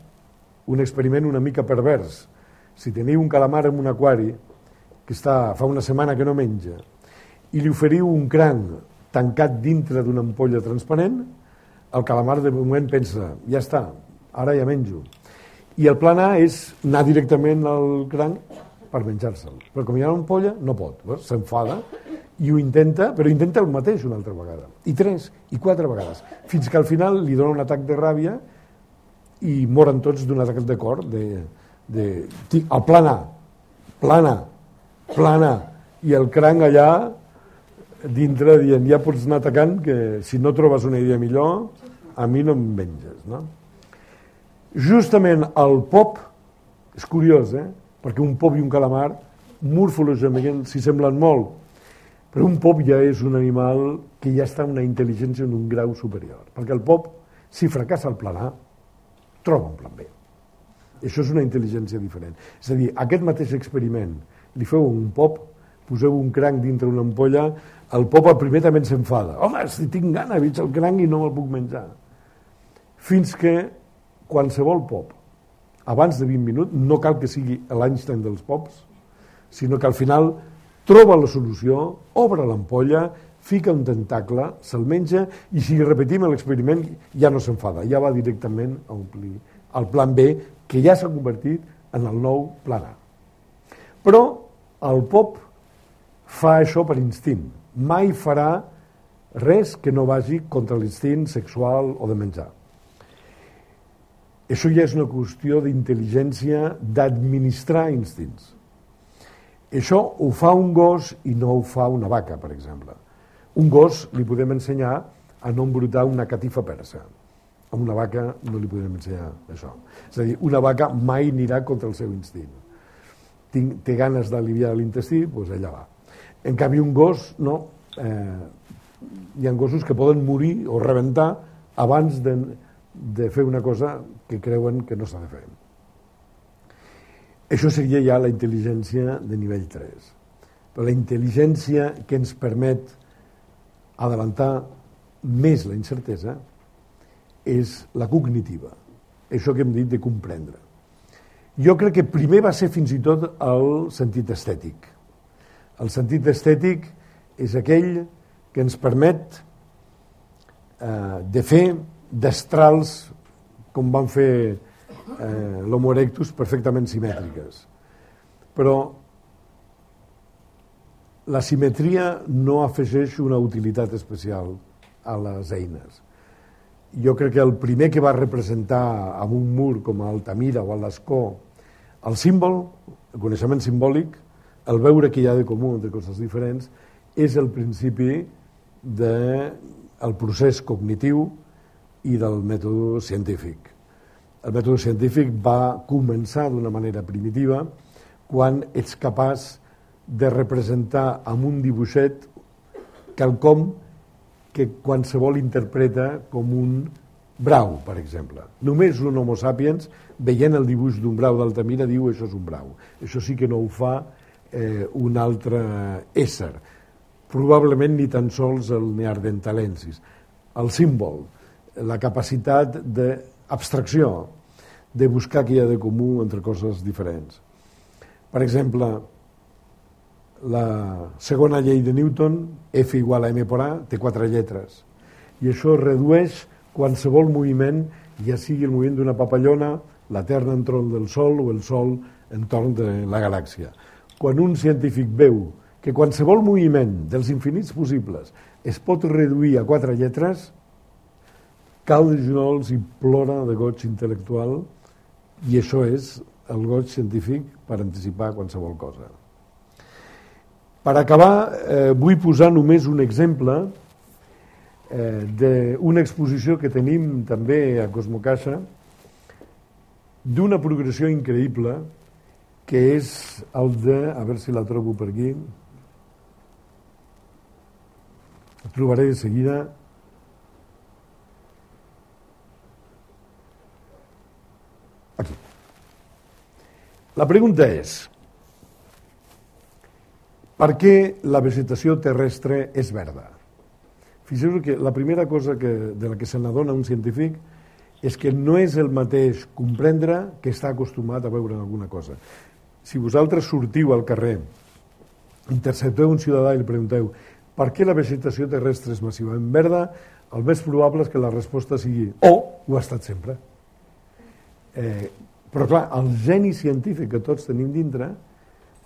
un experiment una mica pervers, si teniu un calamar en un aquari que està, fa una setmana que no menja i li oferiu un cranc tancat dintre d'una ampolla transparent, el calamar de moment pensa, ja està, ara ja menjo. I el plan A és anar directament al cranc per menjar-se'l. Però com hi ha una ampolla, no pot. S'enfada i ho intenta, però intenta el mateix una altra vegada. I tres, i quatre vegades. Fins que al final li dona un atac de ràbia i moren tots d'un atac de cor. De, de, A, plan A, plana i el cranc allà dintre dient ja pots anar atacant que si no trobes una idea millor a mi no em menges no? justament el pop és curiós eh? perquè un pop i un calamar morfològicament s'hi semblen molt però un pop ja és un animal que ja està una intel·ligència en un grau superior perquè el pop si fracassa el plan A troba un plan B això és una intel·ligència diferent és a dir, aquest mateix experiment li feu un pop, poseu un cranc dintre una ampolla, el pop al primer també s'enfada. Home, si tinc gana, veig el cranc i no me'l puc menjar. Fins que qualsevol pop, abans de 20 minuts, no cal que sigui l'Einstein dels pops, sinó que al final troba la solució, obre l'ampolla, fica un tentacle, se'l menja i si repetim l'experiment ja no s'enfada, ja va directament a omplir el plan B que ja s'ha convertit en el nou plan A. Però el pop fa això per instint. Mai farà res que no vagi contra l'instint sexual o de menjar. Això ja és una qüestió d'intel·ligència d'administrar instints. Això ho fa un gos i no ho fa una vaca, per exemple. Un gos li podem ensenyar a no embrutar una catifa persa. A una vaca no li podem ensenyar això. És a dir, una vaca mai anirà contra el seu instint tinc, té ganes d'aliviar l'intestí, doncs allà va. En canvi, un gos, no, eh, hi ha gossos que poden morir o rebentar abans de, de fer una cosa que creuen que no s'ha de fer. Això seria ja la intel·ligència de nivell 3. Però la intel·ligència que ens permet adelantar més la incertesa és la cognitiva. Això que hem dit de comprendre. Jo crec que primer va ser fins i tot el sentit estètic. El sentit estètic és aquell que ens permet eh, de fer destrals com van fer eh, l'Homo erectus perfectament simètriques. Però la simetria no afegeix una utilitat especial a les eines. Jo crec que el primer que va representar amb un mur com a Altamira o a l'Escó el símbol, el coneixement simbòlic, el veure que hi ha de comú entre coses diferents, és el principi del de procés cognitiu i del mètode científic. El mètode científic va començar d'una manera primitiva quan ets capaç de representar amb un dibuixet quelcom que qualsevol interpreta com un brau, per exemple. Només un homo sapiens, veient el dibuix d'un brau d'Altamira, diu això és un brau. Això sí que no ho fa eh, un altre ésser. Probablement ni tan sols el neardentalensis. El símbol, la capacitat d'abstracció, de buscar què hi ha de comú entre coses diferents. Per exemple, la segona llei de Newton, F igual a M per A, té quatre lletres. I això redueix qualsevol moviment, ja sigui el moviment d'una papallona, la Terra entorn del Sol o el Sol entorn de la galàxia. Quan un científic veu que qualsevol moviment dels infinits possibles es pot reduir a quatre lletres, de genols i plora de goig intel·lectual i això és el goig científic per anticipar qualsevol cosa. Per acabar, eh, vull posar només un exemple eh, d'una exposició que tenim també a Cosmocaixa d'una progressió increïble que és el de, a veure si la trobo per aquí, la trobaré de seguida, aquí. La pregunta és, per què la vegetació terrestre és verda? Fixeu que la primera cosa que, de la que se n'adona un científic és que no és el mateix comprendre que està acostumat a veure alguna cosa. Si vosaltres sortiu al carrer, intercepteu un ciutadà i li pregunteu per què la vegetació terrestre és massivament verda, el més probable és que la resposta sigui o oh, ho ha estat sempre. Eh, però clar, el geni científic que tots tenim dintre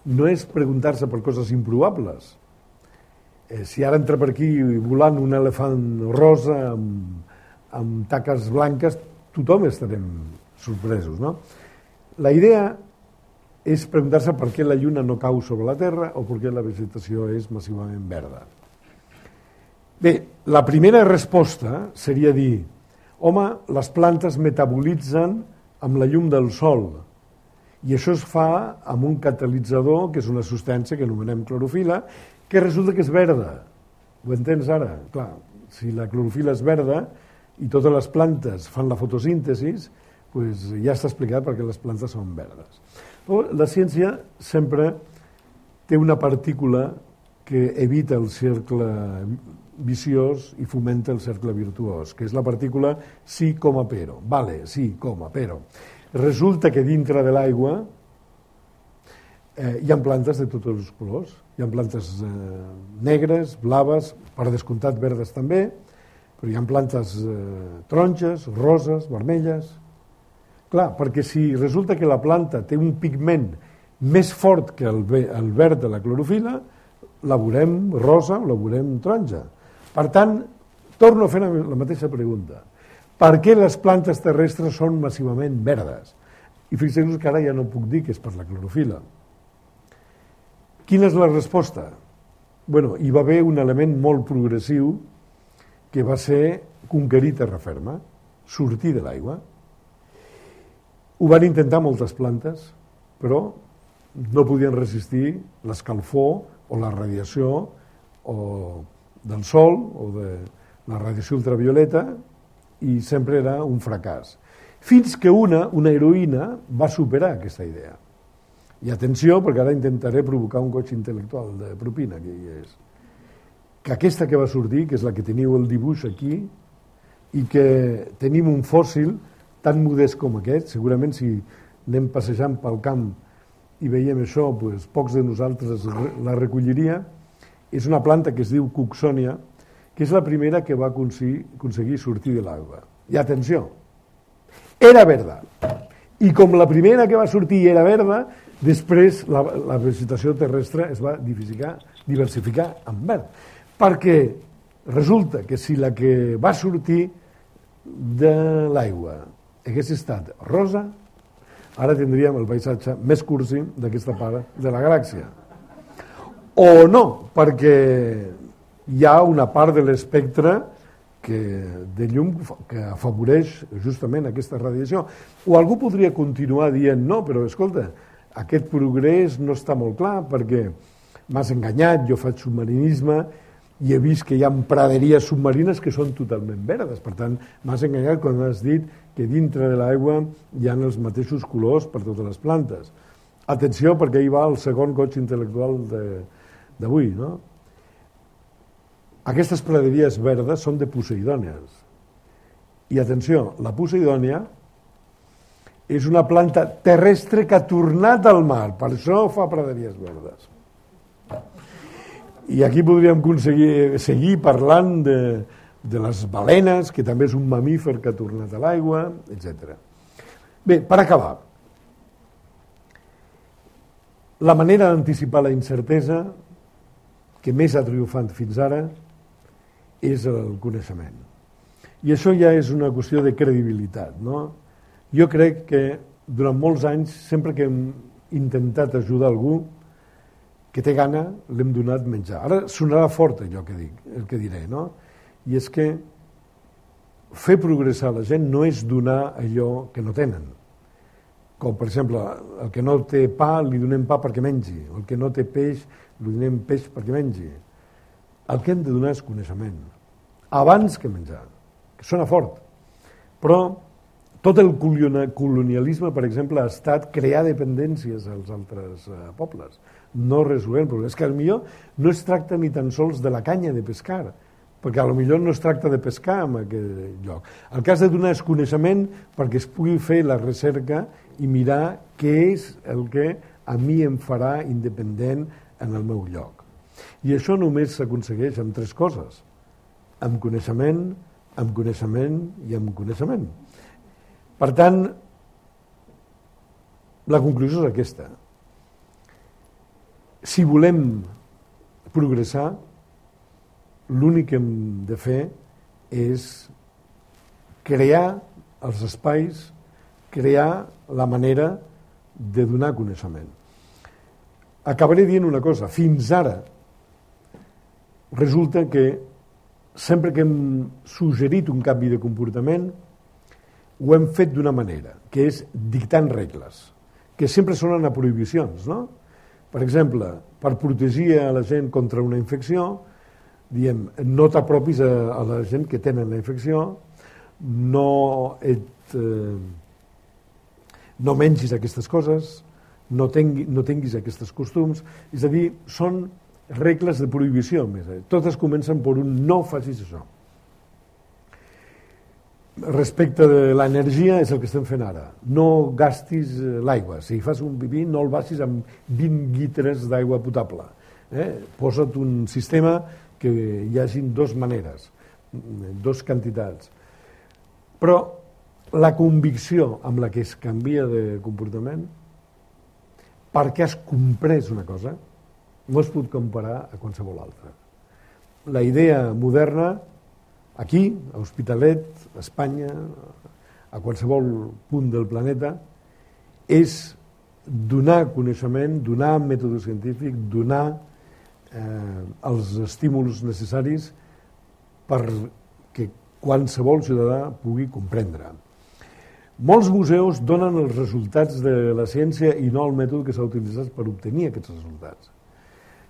no és preguntar-se per coses improbables, Eh, si ara entra per aquí volant un elefant rosa amb, amb taques blanques, tothom estarem sorpresos, no? La idea és preguntar-se per què la lluna no cau sobre la Terra o per què la vegetació és massivament verda. Bé, la primera resposta seria dir home, les plantes metabolitzen amb la llum del sol i això es fa amb un catalitzador, que és una substància que anomenem clorofila, que resulta que és verda. Ho entens ara? Clar, si la clorofila és verda i totes les plantes fan la fotosíntesi, pues ja està explicat perquè les plantes són verdes. Però la ciència sempre té una partícula que evita el cercle viciós i fomenta el cercle virtuós, que és la partícula sí, coma, però. Vale, sí, coma, però. Resulta que dintre de l'aigua eh, hi ha plantes de tots els colors. Hi ha plantes eh, negres, blaves, per descomptat verdes també, però hi ha plantes eh, taronges, roses, vermelles... Clar, perquè si resulta que la planta té un pigment més fort que el, el verd de la clorofila, la veurem rosa o la veurem taronja. Per tant, torno a fer la mateixa pregunta. Per què les plantes terrestres són massivament verdes? I fixeu-vos que ara ja no puc dir que és per la clorofila, Quina és la resposta? bueno, hi va haver un element molt progressiu que va ser conquerir terra ferma, sortir de l'aigua. Ho van intentar moltes plantes, però no podien resistir l'escalfor o la radiació o del sol o de la radiació ultravioleta i sempre era un fracàs. Fins que una, una heroïna, va superar aquesta idea. I atenció, perquè ara intentaré provocar un goig intel·lectual de propina, que és que aquesta que va sortir, que és la que teniu el dibuix aquí, i que tenim un fòssil tan modest com aquest, segurament si anem passejant pel camp i veiem això, doncs, pocs de nosaltres la recolliria, és una planta que es diu Coxònia, que és la primera que va aconseguir sortir de l'aigua. I atenció, era verda. I com la primera que va sortir era verda, Després la, la vegetació terrestre es va diversificar, diversificar en verd, perquè resulta que si la que va sortir de l'aigua hagués estat rosa, ara tindríem el paisatge més cursi d'aquesta part de la galàxia. O no, perquè hi ha una part de l'espectre que, de llum que afavoreix justament aquesta radiació. O algú podria continuar dient, no, però escolta, aquest progrés no està molt clar perquè m'has enganyat, jo faig submarinisme i he vist que hi ha praderies submarines que són totalment verdes. Per tant, m'has enganyat quan has dit que dintre de l'aigua hi ha els mateixos colors per totes les plantes. Atenció, perquè hi va el segon goig intel·lectual d'avui, no? Aquestes praderies verdes són de poseidònies. I atenció, la poseidònia és una planta terrestre que ha tornat al mar, per això fa praderies verdes. I aquí podríem aconseguir, seguir parlant de, de les balenes, que també és un mamífer que ha tornat a l'aigua, etc. Bé, per acabar, la manera d'anticipar la incertesa que més ha triomfat fins ara és el coneixement. I això ja és una qüestió de credibilitat. No? Jo crec que durant molts anys, sempre que hem intentat ajudar algú que té gana, l'hem donat menjar. Ara sonarà fort allò que dic, el que diré, no? I és que fer progressar la gent no és donar allò que no tenen. Com, per exemple, el que no té pa li donem pa perquè mengi, el que no té peix li donem peix perquè mengi. El que hem de donar és coneixement, abans que menjar, que sona fort. Però tot el colonialisme, per exemple, ha estat crear dependències als altres eh, pobles, no resolent problemes. És que millor no es tracta ni tan sols de la canya de pescar, perquè a lo millor no es tracta de pescar en aquest lloc. El has de donar és coneixement perquè es pugui fer la recerca i mirar què és el que a mi em farà independent en el meu lloc. I això només s'aconsegueix amb tres coses. Amb coneixement, amb coneixement i amb coneixement. Per tant, la conclusió és aquesta. Si volem progressar, l'únic que hem de fer és crear els espais, crear la manera de donar coneixement. Acabaré dient una cosa. Fins ara resulta que sempre que hem suggerit un canvi de comportament ho hem fet d'una manera, que és dictant regles, que sempre sonen a prohibicions, no? Per exemple, per protegir a la gent contra una infecció, diem, no t'apropis a, a la gent que tenen la infecció, no et, eh, no mengis aquestes coses, no, tengui, no tinguis aquests costums, és a dir, són regles de prohibició, més. Totes comencen per un no facis això respecte de l'energia és el que estem fent ara. No gastis eh, l'aigua. Si fas un pipí, no el basis amb 20 litres d'aigua potable. Eh? Posa't un sistema que hi hagin dues maneres, dos quantitats. Però la convicció amb la que es canvia de comportament, perquè has comprès una cosa, no es pot comparar a qualsevol altra. La idea moderna aquí, a Hospitalet, a Espanya, a qualsevol punt del planeta, és donar coneixement, donar mètode científic, donar eh, els estímuls necessaris perquè qualsevol ciutadà pugui comprendre. Molts museus donen els resultats de la ciència i no el mètode que s'ha utilitzat per obtenir aquests resultats.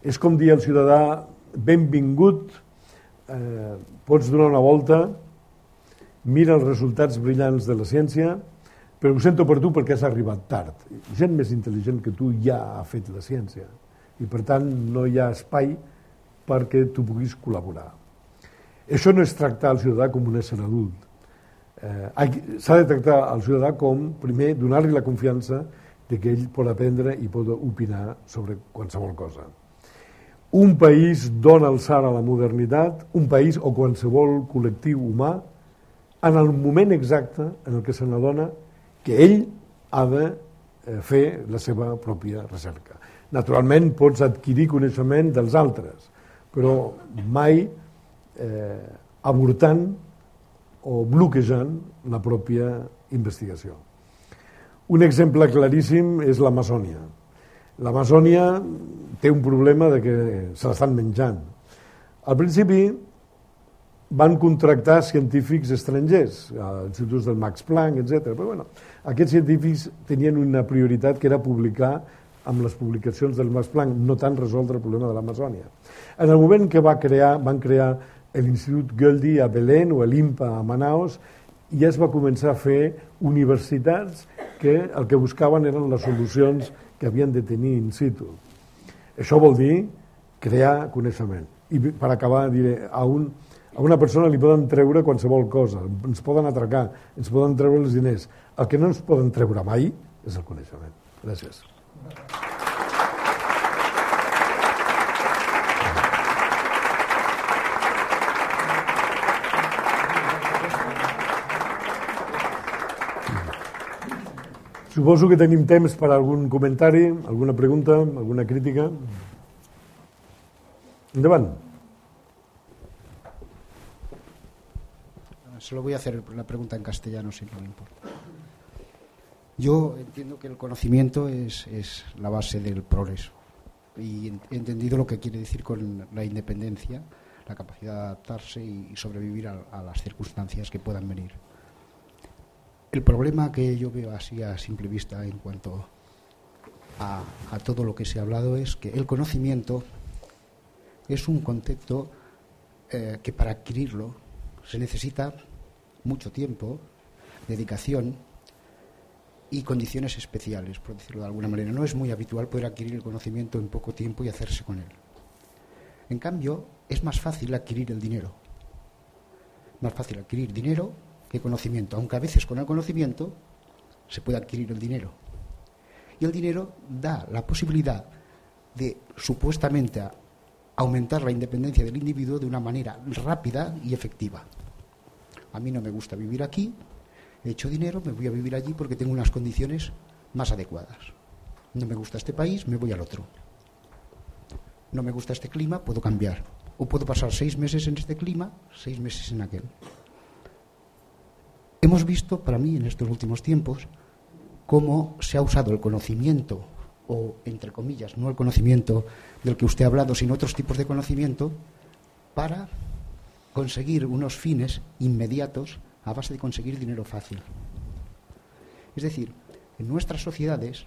És com dir al ciutadà benvingut eh, pots donar una volta, mira els resultats brillants de la ciència, però ho sento per tu perquè has arribat tard. Gent més intel·ligent que tu ja ha fet la ciència i per tant no hi ha espai perquè tu puguis col·laborar. Això no és tractar el ciutadà com un ésser adult. Eh, S'ha de tractar el ciutadà com, primer, donar-li la confiança de que ell pot aprendre i pot opinar sobre qualsevol cosa un país dona el salt a la modernitat, un país o qualsevol col·lectiu humà, en el moment exacte en el que se n'adona que ell ha de eh, fer la seva pròpia recerca. Naturalment pots adquirir coneixement dels altres, però mai eh, avortant o bloquejant la pròpia investigació. Un exemple claríssim és l'Amazònia. L'Amazònia té un problema de que se l'estan menjant. Al principi van contractar científics estrangers, instituts del Max Planck, etc. Però bueno, aquests científics tenien una prioritat que era publicar amb les publicacions del Max Planck, no tant resoldre el problema de l'Amazònia. En el moment que va crear, van crear l'Institut Goeldi a Belén o l'IMPA a Manaus, ja es va començar a fer universitats que el que buscaven eren les solucions que havien de tenir in situ. Això vol dir crear coneixement. I per acabar diré, a, un, a una persona li poden treure qualsevol cosa, ens poden atracar, ens poden treure els diners. El que no ens poden treure mai és el coneixement. Gràcies. Suposo que tenim temps per a algun comentari, alguna pregunta, alguna crítica. Endavant. Se lo voy a hacer la pregunta en castellano, si no me importa. Yo entiendo que el conocimiento es, es la base del progreso y he entendido lo que quiere decir con la independencia, la capacidad de adaptarse y sobrevivir a las circunstancias que puedan venir. El problema que yo veo así a simple vista en cuanto a, todo lo que se ha hablado es que el conocimiento es un concepto eh, que para adquirirlo se necesita mucho tiempo, dedicación y condiciones especiales, por decirlo de alguna manera. No es muy habitual poder adquirir el conocimiento en poco tiempo y hacerse con él. En cambio, es más fácil adquirir el dinero. Más fácil adquirir dinero que conocimiento, aunque a veces con el conocimiento se puede adquirir el dinero. Y el dinero da la posibilidad de supuestamente aumentar la independencia del individuo de una manera rápida y efectiva. A mí no me gusta vivir aquí, he hecho dinero, me voy a vivir allí porque tengo unas condiciones más adecuadas. No me gusta este país, me voy al otro. No me gusta este clima, puedo cambiar. O puedo pasar seis meses en este clima, seis meses en aquel. Hemos visto, para mí, en estos últimos tiempos, cómo se ha usado el conocimiento, o, entre comillas, no el conocimiento del que usted ha hablado, sino otros tipos de conocimiento, para conseguir unos fines inmediatos a base de conseguir dinero fácil. Es decir, en nuestras sociedades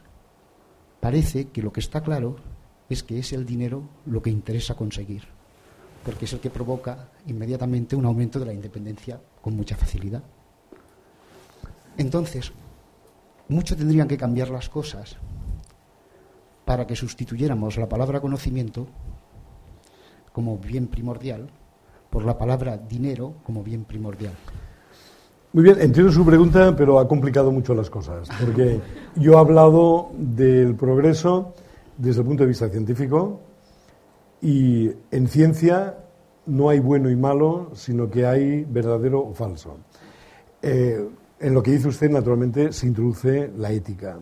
parece que lo que está claro es que es el dinero lo que interesa conseguir, porque es el que provoca inmediatamente un aumento de la independencia con mucha facilidad. Entonces, mucho tendrían que cambiar las cosas para que sustituyéramos la palabra conocimiento como bien primordial por la palabra dinero como bien primordial. Muy bien, entiendo su pregunta, pero ha complicado mucho las cosas, porque [laughs] yo he hablado del progreso desde el punto de vista científico y en ciencia no hay bueno y malo, sino que hay verdadero o falso. Eh, en lo que dice usted, naturalmente, se introduce la ética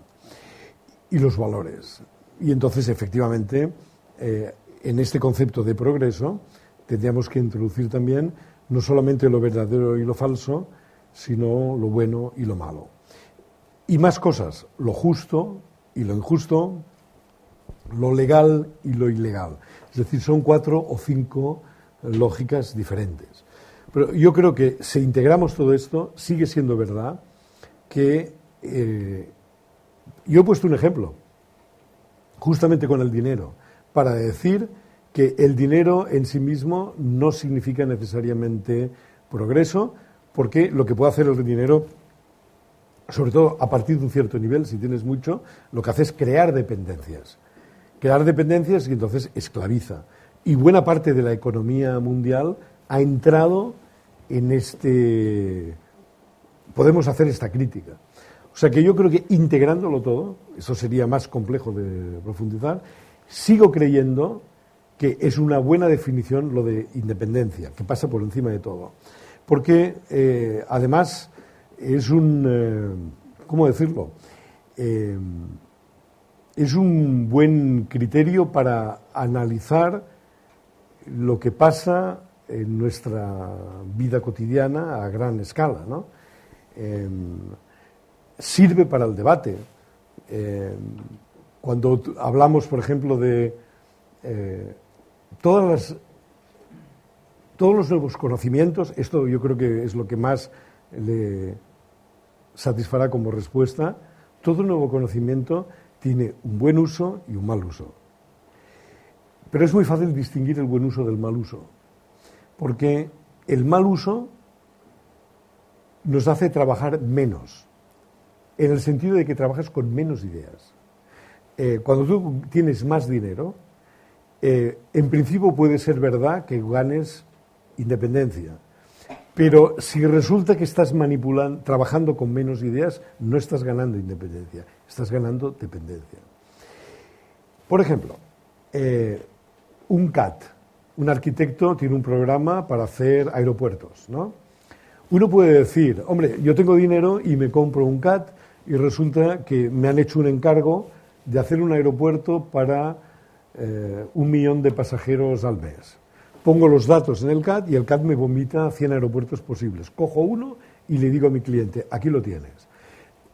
y los valores. Y entonces, efectivamente, eh, en este concepto de progreso, tendríamos que introducir también no solamente lo verdadero y lo falso, sino lo bueno y lo malo. Y más cosas, lo justo y lo injusto, lo legal y lo ilegal. Es decir, son cuatro o cinco lógicas diferentes. Pero yo creo que si integramos todo esto, sigue siendo verdad que eh, yo he puesto un ejemplo, justamente con el dinero, para decir que el dinero en sí mismo no significa necesariamente progreso, porque lo que puede hacer el dinero, sobre todo a partir de un cierto nivel, si tienes mucho, lo que hace es crear dependencias. Crear dependencias y entonces esclaviza. Y buena parte de la economía mundial ha entrado en este... Podemos hacer esta crítica. O sea que yo creo que integrándolo todo, eso sería más complejo de profundizar, sigo creyendo que es una buena definición lo de independencia, que pasa por encima de todo. Porque eh, además es un, eh, ¿cómo decirlo? Eh, es un buen criterio para analizar lo que pasa en nuestra vida cotidiana a gran escala. ¿no? Eh, sirve para el debate. Eh, cuando hablamos, por ejemplo, de eh, todas las, todos los nuevos conocimientos, esto yo creo que es lo que más le satisfará como respuesta, todo nuevo conocimiento tiene un buen uso y un mal uso. Pero es muy fácil distinguir el buen uso del mal uso, porque el mal uso nos hace trabajar menos, en el sentido de que trabajas con menos ideas. Eh, cuando tú tienes más dinero, eh, en principio puede ser verdad que ganes independencia, pero si resulta que estás manipulando, trabajando con menos ideas, no estás ganando independencia, estás ganando dependencia. Por ejemplo, eh, un CAT, un arquitecto tiene un programa para hacer aeropuertos, ¿no? Uno puede decir, hombre, yo tengo dinero y me compro un CAT y resulta que me han hecho un encargo de hacer un aeropuerto para eh, un millón de pasajeros al mes. Pongo los datos en el CAT y el CAT me vomita 100 aeropuertos posibles. Cojo uno y le digo a mi cliente, aquí lo tienes.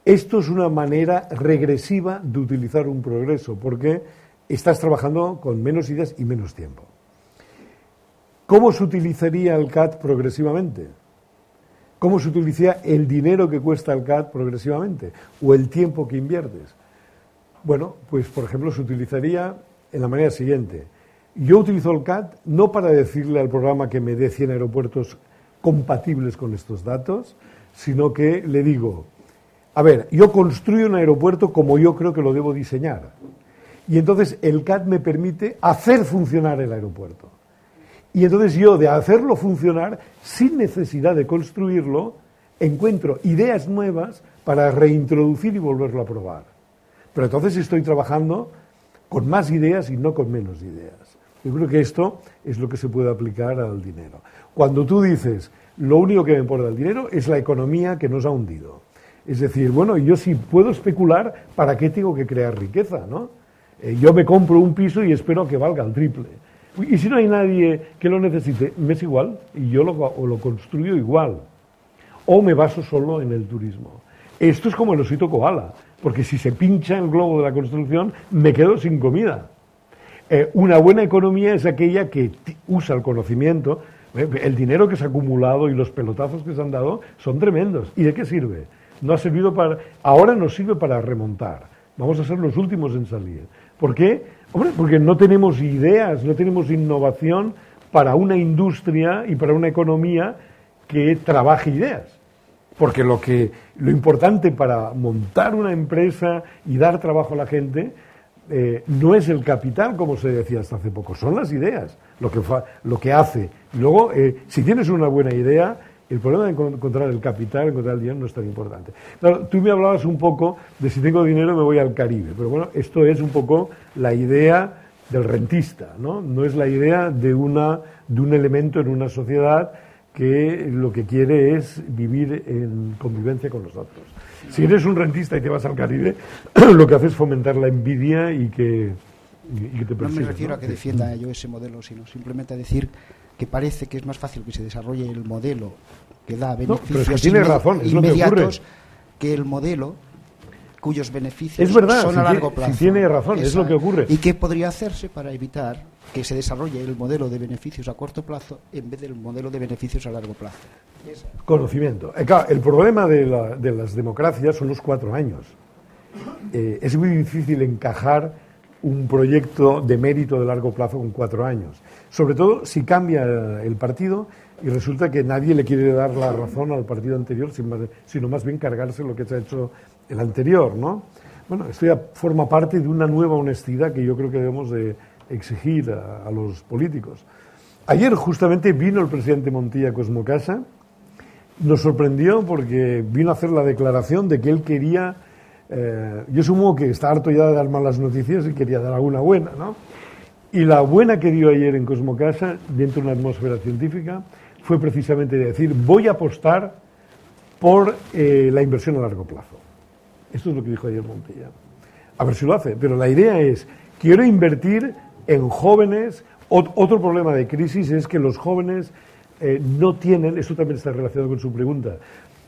Esto es una manera regresiva de utilizar un progreso, porque estás trabajando con menos ideas y menos tiempo. ¿Cómo se utilizaría el CAD progresivamente? ¿Cómo se utilizaría el dinero que cuesta el CAD progresivamente? ¿O el tiempo que inviertes? Bueno, pues por ejemplo se utilizaría en la manera siguiente. Yo utilizo el CAD no para decirle al programa que me dé 100 aeropuertos compatibles con estos datos, sino que le digo, a ver, yo construyo un aeropuerto como yo creo que lo debo diseñar. Y entonces el CAD me permite hacer funcionar el aeropuerto. Y entonces yo, de hacerlo funcionar, sin necesidad de construirlo, encuentro ideas nuevas para reintroducir y volverlo a probar. Pero entonces estoy trabajando con más ideas y no con menos ideas. Yo creo que esto es lo que se puede aplicar al dinero. Cuando tú dices, lo único que me importa el dinero es la economía que nos ha hundido. Es decir, bueno, yo si puedo especular, ¿para qué tengo que crear riqueza? ¿no? Eh, yo me compro un piso y espero que valga el triple. Y si no hay nadie que lo necesite, me es igual y yo lo, lo construyo igual. O me baso solo en el turismo. Esto es como el osito koala, porque si se pincha el globo de la construcción, me quedo sin comida. Eh, una buena economía es aquella que usa el conocimiento. Eh, el dinero que se ha acumulado y los pelotazos que se han dado son tremendos. ¿Y de qué sirve? No ha servido para. Ahora nos sirve para remontar. Vamos a ser los últimos en salir. ¿Por qué? Hombre, porque no tenemos ideas, no tenemos innovación para una industria y para una economía que trabaje ideas. Porque lo, que, lo importante para montar una empresa y dar trabajo a la gente eh, no es el capital, como se decía hasta hace poco, son las ideas lo que, lo que hace. Luego, eh, si tienes una buena idea, el problema de encontrar el capital, encontrar el dinero, no es tan importante. Claro, tú me hablabas un poco de si tengo dinero me voy al Caribe, pero bueno, esto es un poco la idea del rentista, ¿no? No es la idea de, una, de un elemento en una sociedad que lo que quiere es vivir en convivencia con los otros. Si eres un rentista y te vas al Caribe, [clears throat] lo que hace es fomentar la envidia y que, te No me refiero a que defienda yo ese modelo, sino simplemente a decir que parece que es más fácil que se desarrolle el modelo que da beneficios inmediatos que, el modelo cuyos beneficios son a largo plazo. tiene razón, es lo que ocurre. ¿Y qué podría hacerse para evitar que se desarrolle el modelo de beneficios a corto plazo en vez del modelo de beneficios a largo plazo? Conocimiento. Eh, el problema de, las democracias son los cuatro años. Eh, es muy difícil encajar un proyecto de mérito de largo plazo con cuatro años. Sobre todo si cambia el partido y resulta que nadie le quiere dar la razón al partido anterior, sino más bien cargarse lo que se ha hecho el anterior, ¿no? Bueno, esto ya forma parte de una nueva honestidad que yo creo que debemos de exigir a, los políticos. Ayer justamente vino el presidente Montilla Cosmocasa, nos sorprendió porque vino a hacer la declaración de que él quería, eh, yo supongo que está harto ya de dar malas noticias y quería dar alguna buena, ¿no? Y la buena que dio ayer en Cosmocasa, dentro de una atmósfera científica, fue precisamente decir, voy a apostar por eh, la inversión a largo plazo. Esto es lo que dijo ayer Montilla. A ver si lo hace, pero la idea es, quiero invertir en jóvenes. otro problema de crisis es que los jóvenes eh, no tienen, esto también está relacionado con su pregunta,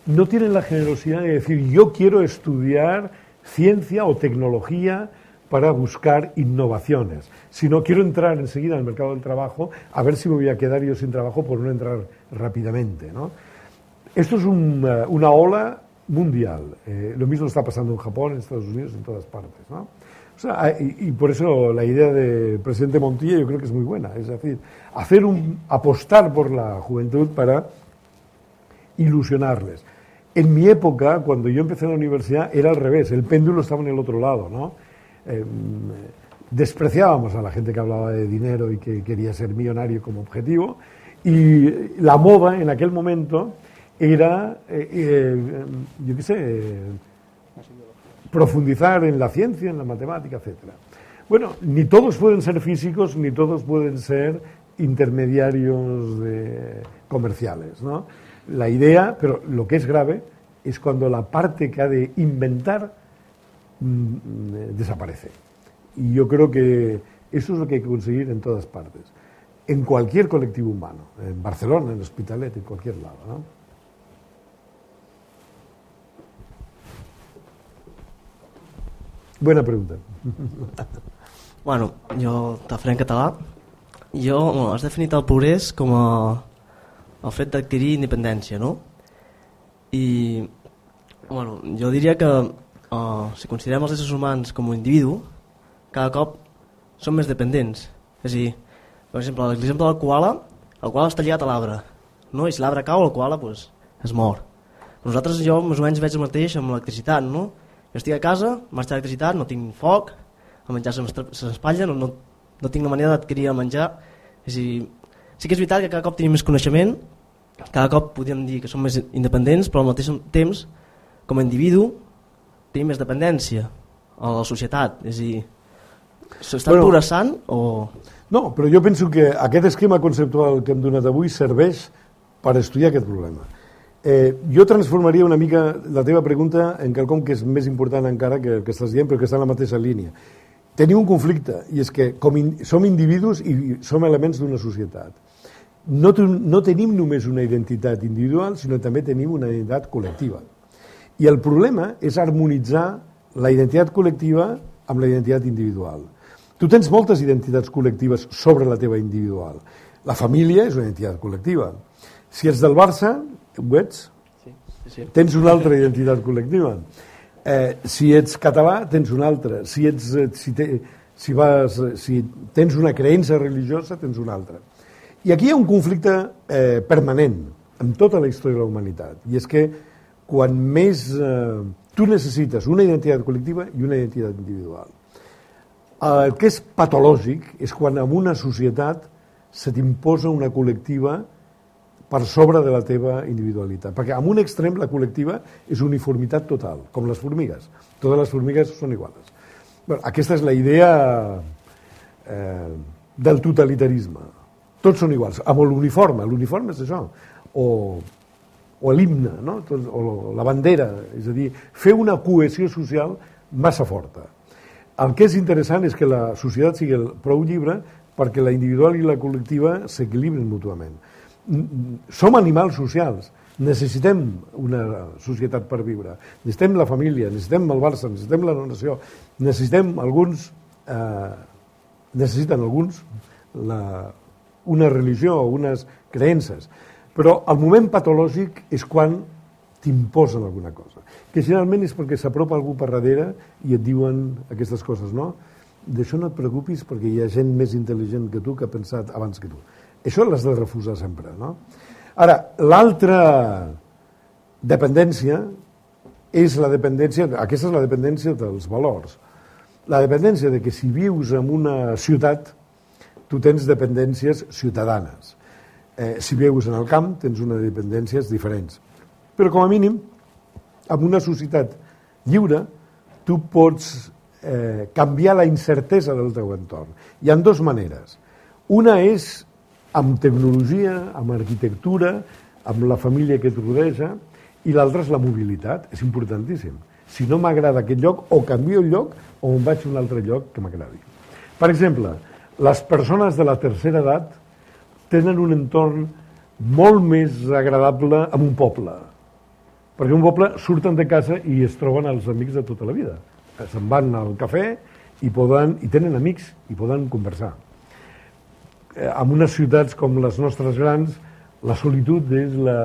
no tienen la generosidad de decir, yo quiero estudiar ciencia o tecnología para buscar innovaciones, Si no quiero entrar enseguida en el mercado del trabajo a ver si me voy a quedar yo sin trabajo por no entrar rápidamente. ¿no? Esto es una ola mundial. Eh, lo mismo está pasando en Japón, en Estados Unidos, en todas partes. ¿no? y, por eso la idea del presidente Montilla yo creo que es muy buena. Es decir, hacer un, apostar por la juventud para ilusionarles. En mi época, cuando yo empecé en la universidad, era al revés, el péndulo estaba en el otro lado, ¿no? Eh, despreciábamos a la gente que hablaba de dinero y que quería ser millonario como objetivo, y la moda en aquel momento era, eh, eh, yo qué sé, profundizar en la ciencia, en la matemática, etc. Bueno, ni todos pueden ser físicos, ni todos pueden ser intermediarios comerciales, ¿no? La idea, pero lo que es grave, es cuando la parte que ha de inventar desaparece. Y yo creo que eso es lo que hay que conseguir en todas partes, en cualquier colectivo humano, en Barcelona, en Hospitalet, en cualquier lado. ¿no? Buena pregunta. [laughs] Bueno, jo te en català. Jo, bueno, has definit el progrés com a el fet d'adquirir independència, no? I, bueno, jo diria que uh, si considerem els éssers humans com un individu, cada cop són més dependents. És a dir, per exemple, l'exemple del koala, el koala està lligat a l'arbre, no? i si l'arbre cau, el koala pues, es mor. Nosaltres jo més o menys veig el mateix amb l'electricitat, no? Jo estic a casa, marxa d'electricitat, no tinc foc, el menjar se m'espatlla, no, no, no tinc la manera d'adquirir el menjar. És dir, sí que és veritat que cada cop tenim més coneixement, cada cop podríem dir que som més independents, però al mateix temps, com a individu, tenim més dependència a la societat. És a dir, s'està bueno, progressant o... No, però jo penso que aquest esquema conceptual que hem donat avui serveix per estudiar aquest problema. Eh, jo transformaria una mica la teva pregunta en quelcom que és més important encara que el que estàs dient, però que està en la mateixa línia. Tenim un conflicte, i és que com in, som individus i som elements d'una societat. No, no tenim només una identitat individual, sinó també tenim una identitat col·lectiva. I el problema és harmonitzar la identitat col·lectiva amb la identitat individual. Tu tens moltes identitats col·lectives sobre la teva individual. La família és una identitat col·lectiva. Si ets del Barça, ho ets? Sí, sí. Tens una altra identitat col·lectiva. Eh, si ets català, tens una altra. Si, ets, eh, si, te, si, vas, si tens una creença religiosa, tens una altra. I aquí hi ha un conflicte eh, permanent en tota la història de la humanitat. I és que quan més... Eh, tu necessites una identitat col·lectiva i una identitat individual. El que és patològic és quan en una societat se t'imposa una col·lectiva per sobre de la teva individualitat. Perquè en un extrem la col·lectiva és uniformitat total, com les formigues. Totes les formigues són iguals. Bueno, aquesta és la idea eh, del totalitarisme. Tots són iguals. Amb l'uniforme, l'uniforme és això. O, o l'himne, no? Tot, o la bandera. És a dir, fer una cohesió social massa forta. El que és interessant és que la societat sigui prou llibre perquè la individual i la col·lectiva s'equilibrin mútuament som animals socials, necessitem una societat per viure, necessitem la família, necessitem el Barça, necessitem la nació, necessitem alguns, eh, necessiten alguns la, una religió o unes creences, però el moment patològic és quan t'imposen alguna cosa, que generalment és perquè s'apropa algú per darrere i et diuen aquestes coses, no? D'això no et preocupis perquè hi ha gent més intel·ligent que tu que ha pensat abans que tu. Això l'has de refusar sempre, no? Ara, l'altra dependència és la dependència, aquesta és la dependència dels valors. La dependència de que si vius en una ciutat, tu tens dependències ciutadanes. Eh, si vius en el camp, tens unes dependències diferents. Però com a mínim, en una societat lliure, tu pots eh, canviar la incertesa del teu entorn. Hi ha dues maneres. Una és amb tecnologia, amb arquitectura, amb la família que et rodeja, i l'altra és la mobilitat, és importantíssim. Si no m'agrada aquest lloc, o canvio el lloc o em vaig a un altre lloc que m'agradi. Per exemple, les persones de la tercera edat tenen un entorn molt més agradable en un poble. Perquè un poble surten de casa i es troben els amics de tota la vida. Se'n van al cafè i, poden, i tenen amics i poden conversar eh, en unes ciutats com les nostres grans, la solitud és la,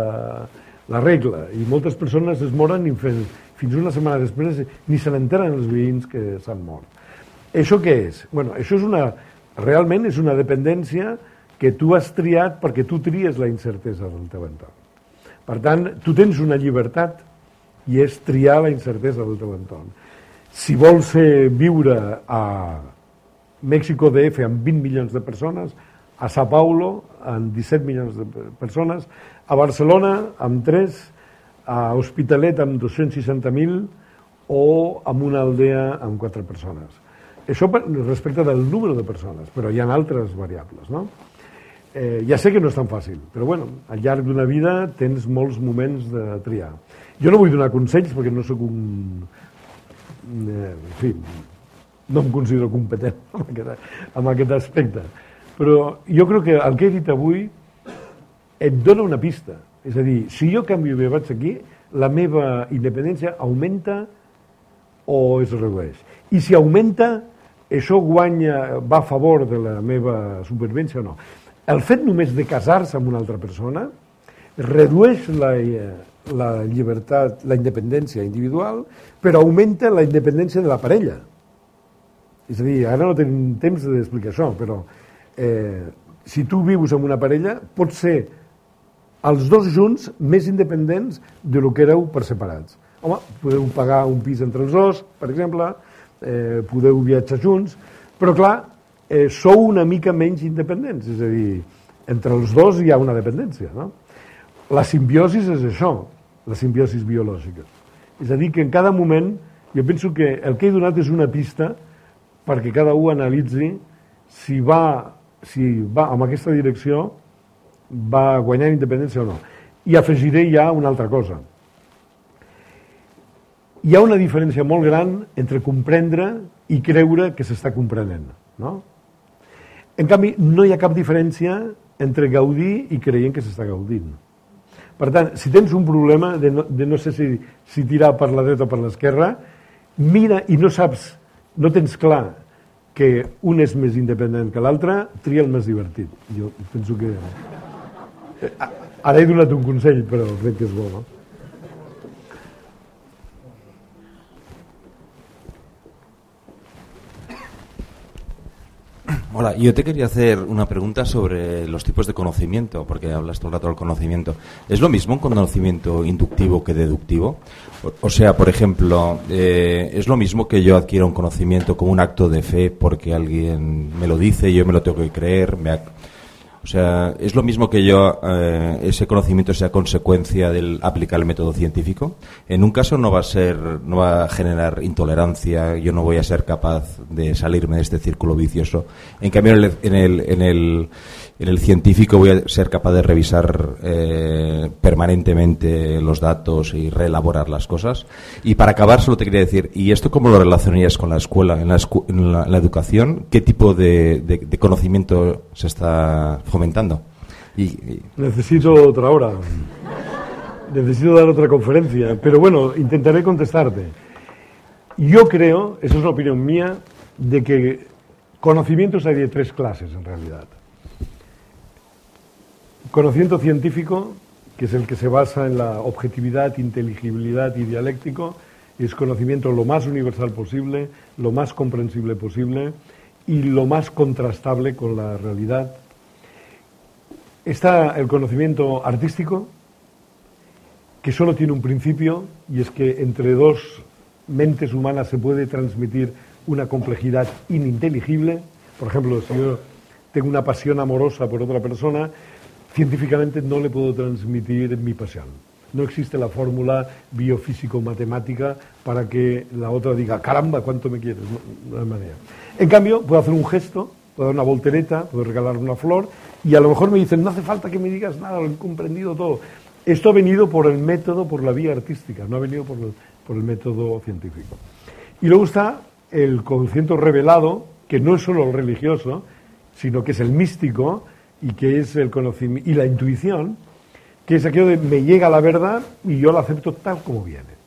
la regla i moltes persones es moren i fins, fins una setmana després ni se n'enteren els veïns que s'han mort. Això què és? Bueno, això és una, realment és una dependència que tu has triat perquè tu tries la incertesa del teu entorn. Per tant, tu tens una llibertat i és triar la incertesa del teu entorn. Si vols eh, viure a Mèxico DF amb 20 milions de persones, a Sao Paulo amb 17 milions de persones, a Barcelona amb 3, a Hospitalet amb 260.000 o amb una aldea amb 4 persones. Això respecte del número de persones, però hi ha altres variables, no? Eh, ja sé que no és tan fàcil, però bueno, al llarg d'una vida tens molts moments de triar. Jo no vull donar consells perquè no sóc un... Eh, en fi, no em considero competent [laughs] en aquest, en aquest aspecte. Però jo crec que el que he dit avui et dona una pista. És a dir, si jo canvio i vaig aquí, la meva independència augmenta o es redueix. I si augmenta, això guanya, va a favor de la meva supervivència o no. El fet només de casar-se amb una altra persona redueix la, la llibertat, la independència individual, però augmenta la independència de la parella. És a dir, ara no tenim temps d'explicar això, però eh, si tu vius amb una parella, pot ser els dos junts més independents de lo que éreu per separats. Home, podeu pagar un pis entre els dos, per exemple, eh, podeu viatjar junts, però clar, eh, sou una mica menys independents, és a dir, entre els dos hi ha una dependència, no? La simbiosis és això, la simbiosis biològica. És a dir, que en cada moment, jo penso que el que he donat és una pista perquè cada un analitzi si va, si va en aquesta direcció va guanyar independència o no. I afegiré ja una altra cosa. Hi ha una diferència molt gran entre comprendre i creure que s'està comprenent. No? En canvi, no hi ha cap diferència entre gaudir i creient que s'està gaudint. Per tant, si tens un problema de no, de no sé si, si tirar per la dreta o per l'esquerra, mira i no saps, no tens clar que un és més independent que l'altre, tria el més divertit. Jo penso que... Eh, ara he donat un consell, però crec que és bo, no? [clears throat] Hola, yo te quería hacer una pregunta sobre los tipos de conocimiento, porque hablas todo el rato del conocimiento. ¿Es lo mismo un conocimiento inductivo que deductivo? O, sea, por ejemplo, eh, ¿es lo mismo que yo adquiera un conocimiento como un acto de fe porque alguien me lo dice, yo me lo tengo que creer, me, o sea, ¿es lo mismo que yo, eh, ese conocimiento sea consecuencia del aplicar el método científico? En un caso no va a ser, no va a generar intolerancia, yo no voy a ser capaz de salirme de este círculo vicioso. En cambio, en el, en el, en el científico voy a ser capaz de revisar eh, permanentemente los datos y reelaborar las cosas. Y para acabar, solo te quería decir, ¿y esto cómo lo relacionarías con la escuela? En la, en la, educación, ¿qué tipo de, conocimiento se está fomentando? Necesito otra hora. Necesito dar otra conferencia. Pero bueno, intentaré contestarte. Yo creo, esa es una opinión mía, de que conocimientos hay de tres clases en realidad. Conocimiento científico, que es el que se basa en la objetividad, inteligibilidad y dialéctico, es conocimiento lo más universal posible, lo más comprensible posible y lo más contrastable con la realidad. Está el conocimiento artístico, que solo tiene un principio, y es que entre dos mentes humanas se puede transmitir una complejidad ininteligible. Por ejemplo, si yo tengo una pasión amorosa por otra persona, científicamente no le puedo transmitir mi pasión. No existe la fórmula biofísico-matemática para que la otra diga, caramba, ¿cuánto me quieres? No, hay manera. En cambio, puedo hacer un gesto, puedo dar una voltereta, puedo regalar una flor y a lo mejor me dicen, no hace falta que me digas nada, lo he comprendido todo. Esto ha venido por el método, por la vía artística, no ha venido por el, por el método científico. Y luego está el conocimiento revelado, que no es solo el religioso, sino que es el místico, y que es el conocimiento y la intuición, que es aquello de me llega la verdad y yo la acepto tal como viene.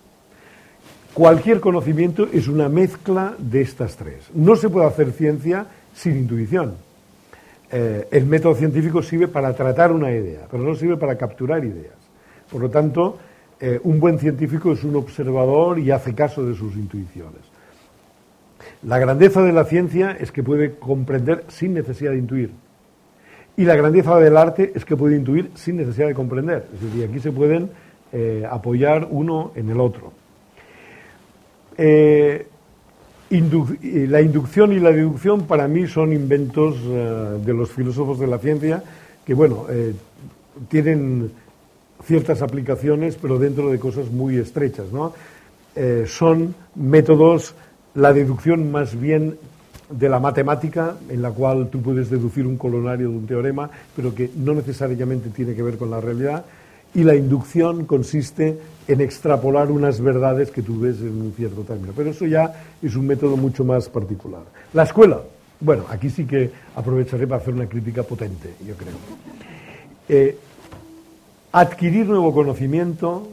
Cualquier conocimiento es una mezcla de estas tres. No se puede hacer ciencia sin intuición. Eh, el método científico sirve para tratar una idea, pero no sirve para capturar ideas. Por lo tanto, eh, un buen científico es un observador y hace caso de sus intuiciones. La grandeza de la ciencia es que puede comprender sin necesidad de intuir. Y la grandeza del arte es que puede intuir sin necesidad de comprender. Es decir, aquí se pueden eh, apoyar uno en el otro. Eh, la inducción y la deducción para mí son inventos eh, de los filósofos de la ciencia que, bueno, tienen ciertas aplicaciones, pero dentro de cosas muy estrechas. ¿no? son métodos, la deducción más bien de la matemática, en la cual tú puedes deducir un colonario de un teorema, pero que no necesariamente tiene que ver con la realidad, y la inducción consiste en extrapolar unas verdades que tú ves en un cierto término. Pero eso ya es un método mucho más particular. La escuela, bueno, aquí sí que aprovecharé para hacer una crítica potente, yo creo. Eh, adquirir nuevo conocimiento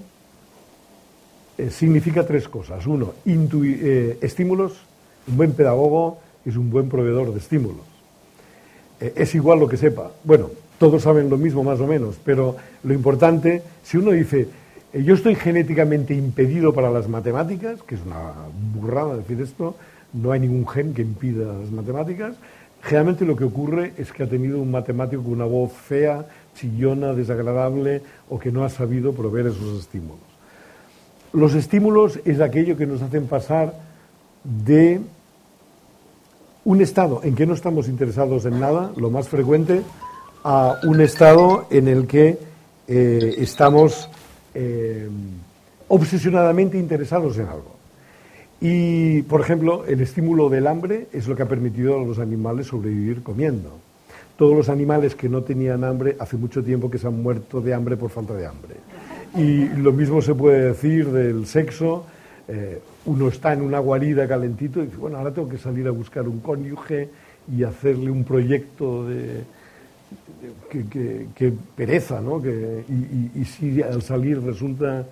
eh, significa tres cosas. Uno, eh, estímulos. Un buen pedagogo es un buen proveedor de estímulos. es igual lo que sepa. Bueno, todos saben lo mismo más o menos, pero lo importante, si uno dice, eh, yo estoy genéticamente impedido para las matemáticas, que es una burrada decir esto, no hay ningún gen que impida las matemáticas, generalmente lo que ocurre es que ha tenido un matemático con una voz fea, chillona, desagradable o que no ha sabido proveer esos estímulos. Los estímulos es aquello que nos hacen pasar de un estado en que no estamos interesados en nada, lo más frecuente, a un estado en el que eh, estamos eh, obsesionadamente interesados en algo. Y, por ejemplo, el estímulo del hambre es lo que ha permitido a los animales sobrevivir comiendo. Todos los animales que no tenían hambre hace mucho tiempo que se han muerto de hambre por falta de hambre. Y lo mismo se puede decir del sexo. Eh, uno está en una guarida calentito y dice, bueno, ahora tengo que salir a buscar un cónyuge y hacerle un proyecto de, que, pereza, ¿no? Que, y, si al salir resulta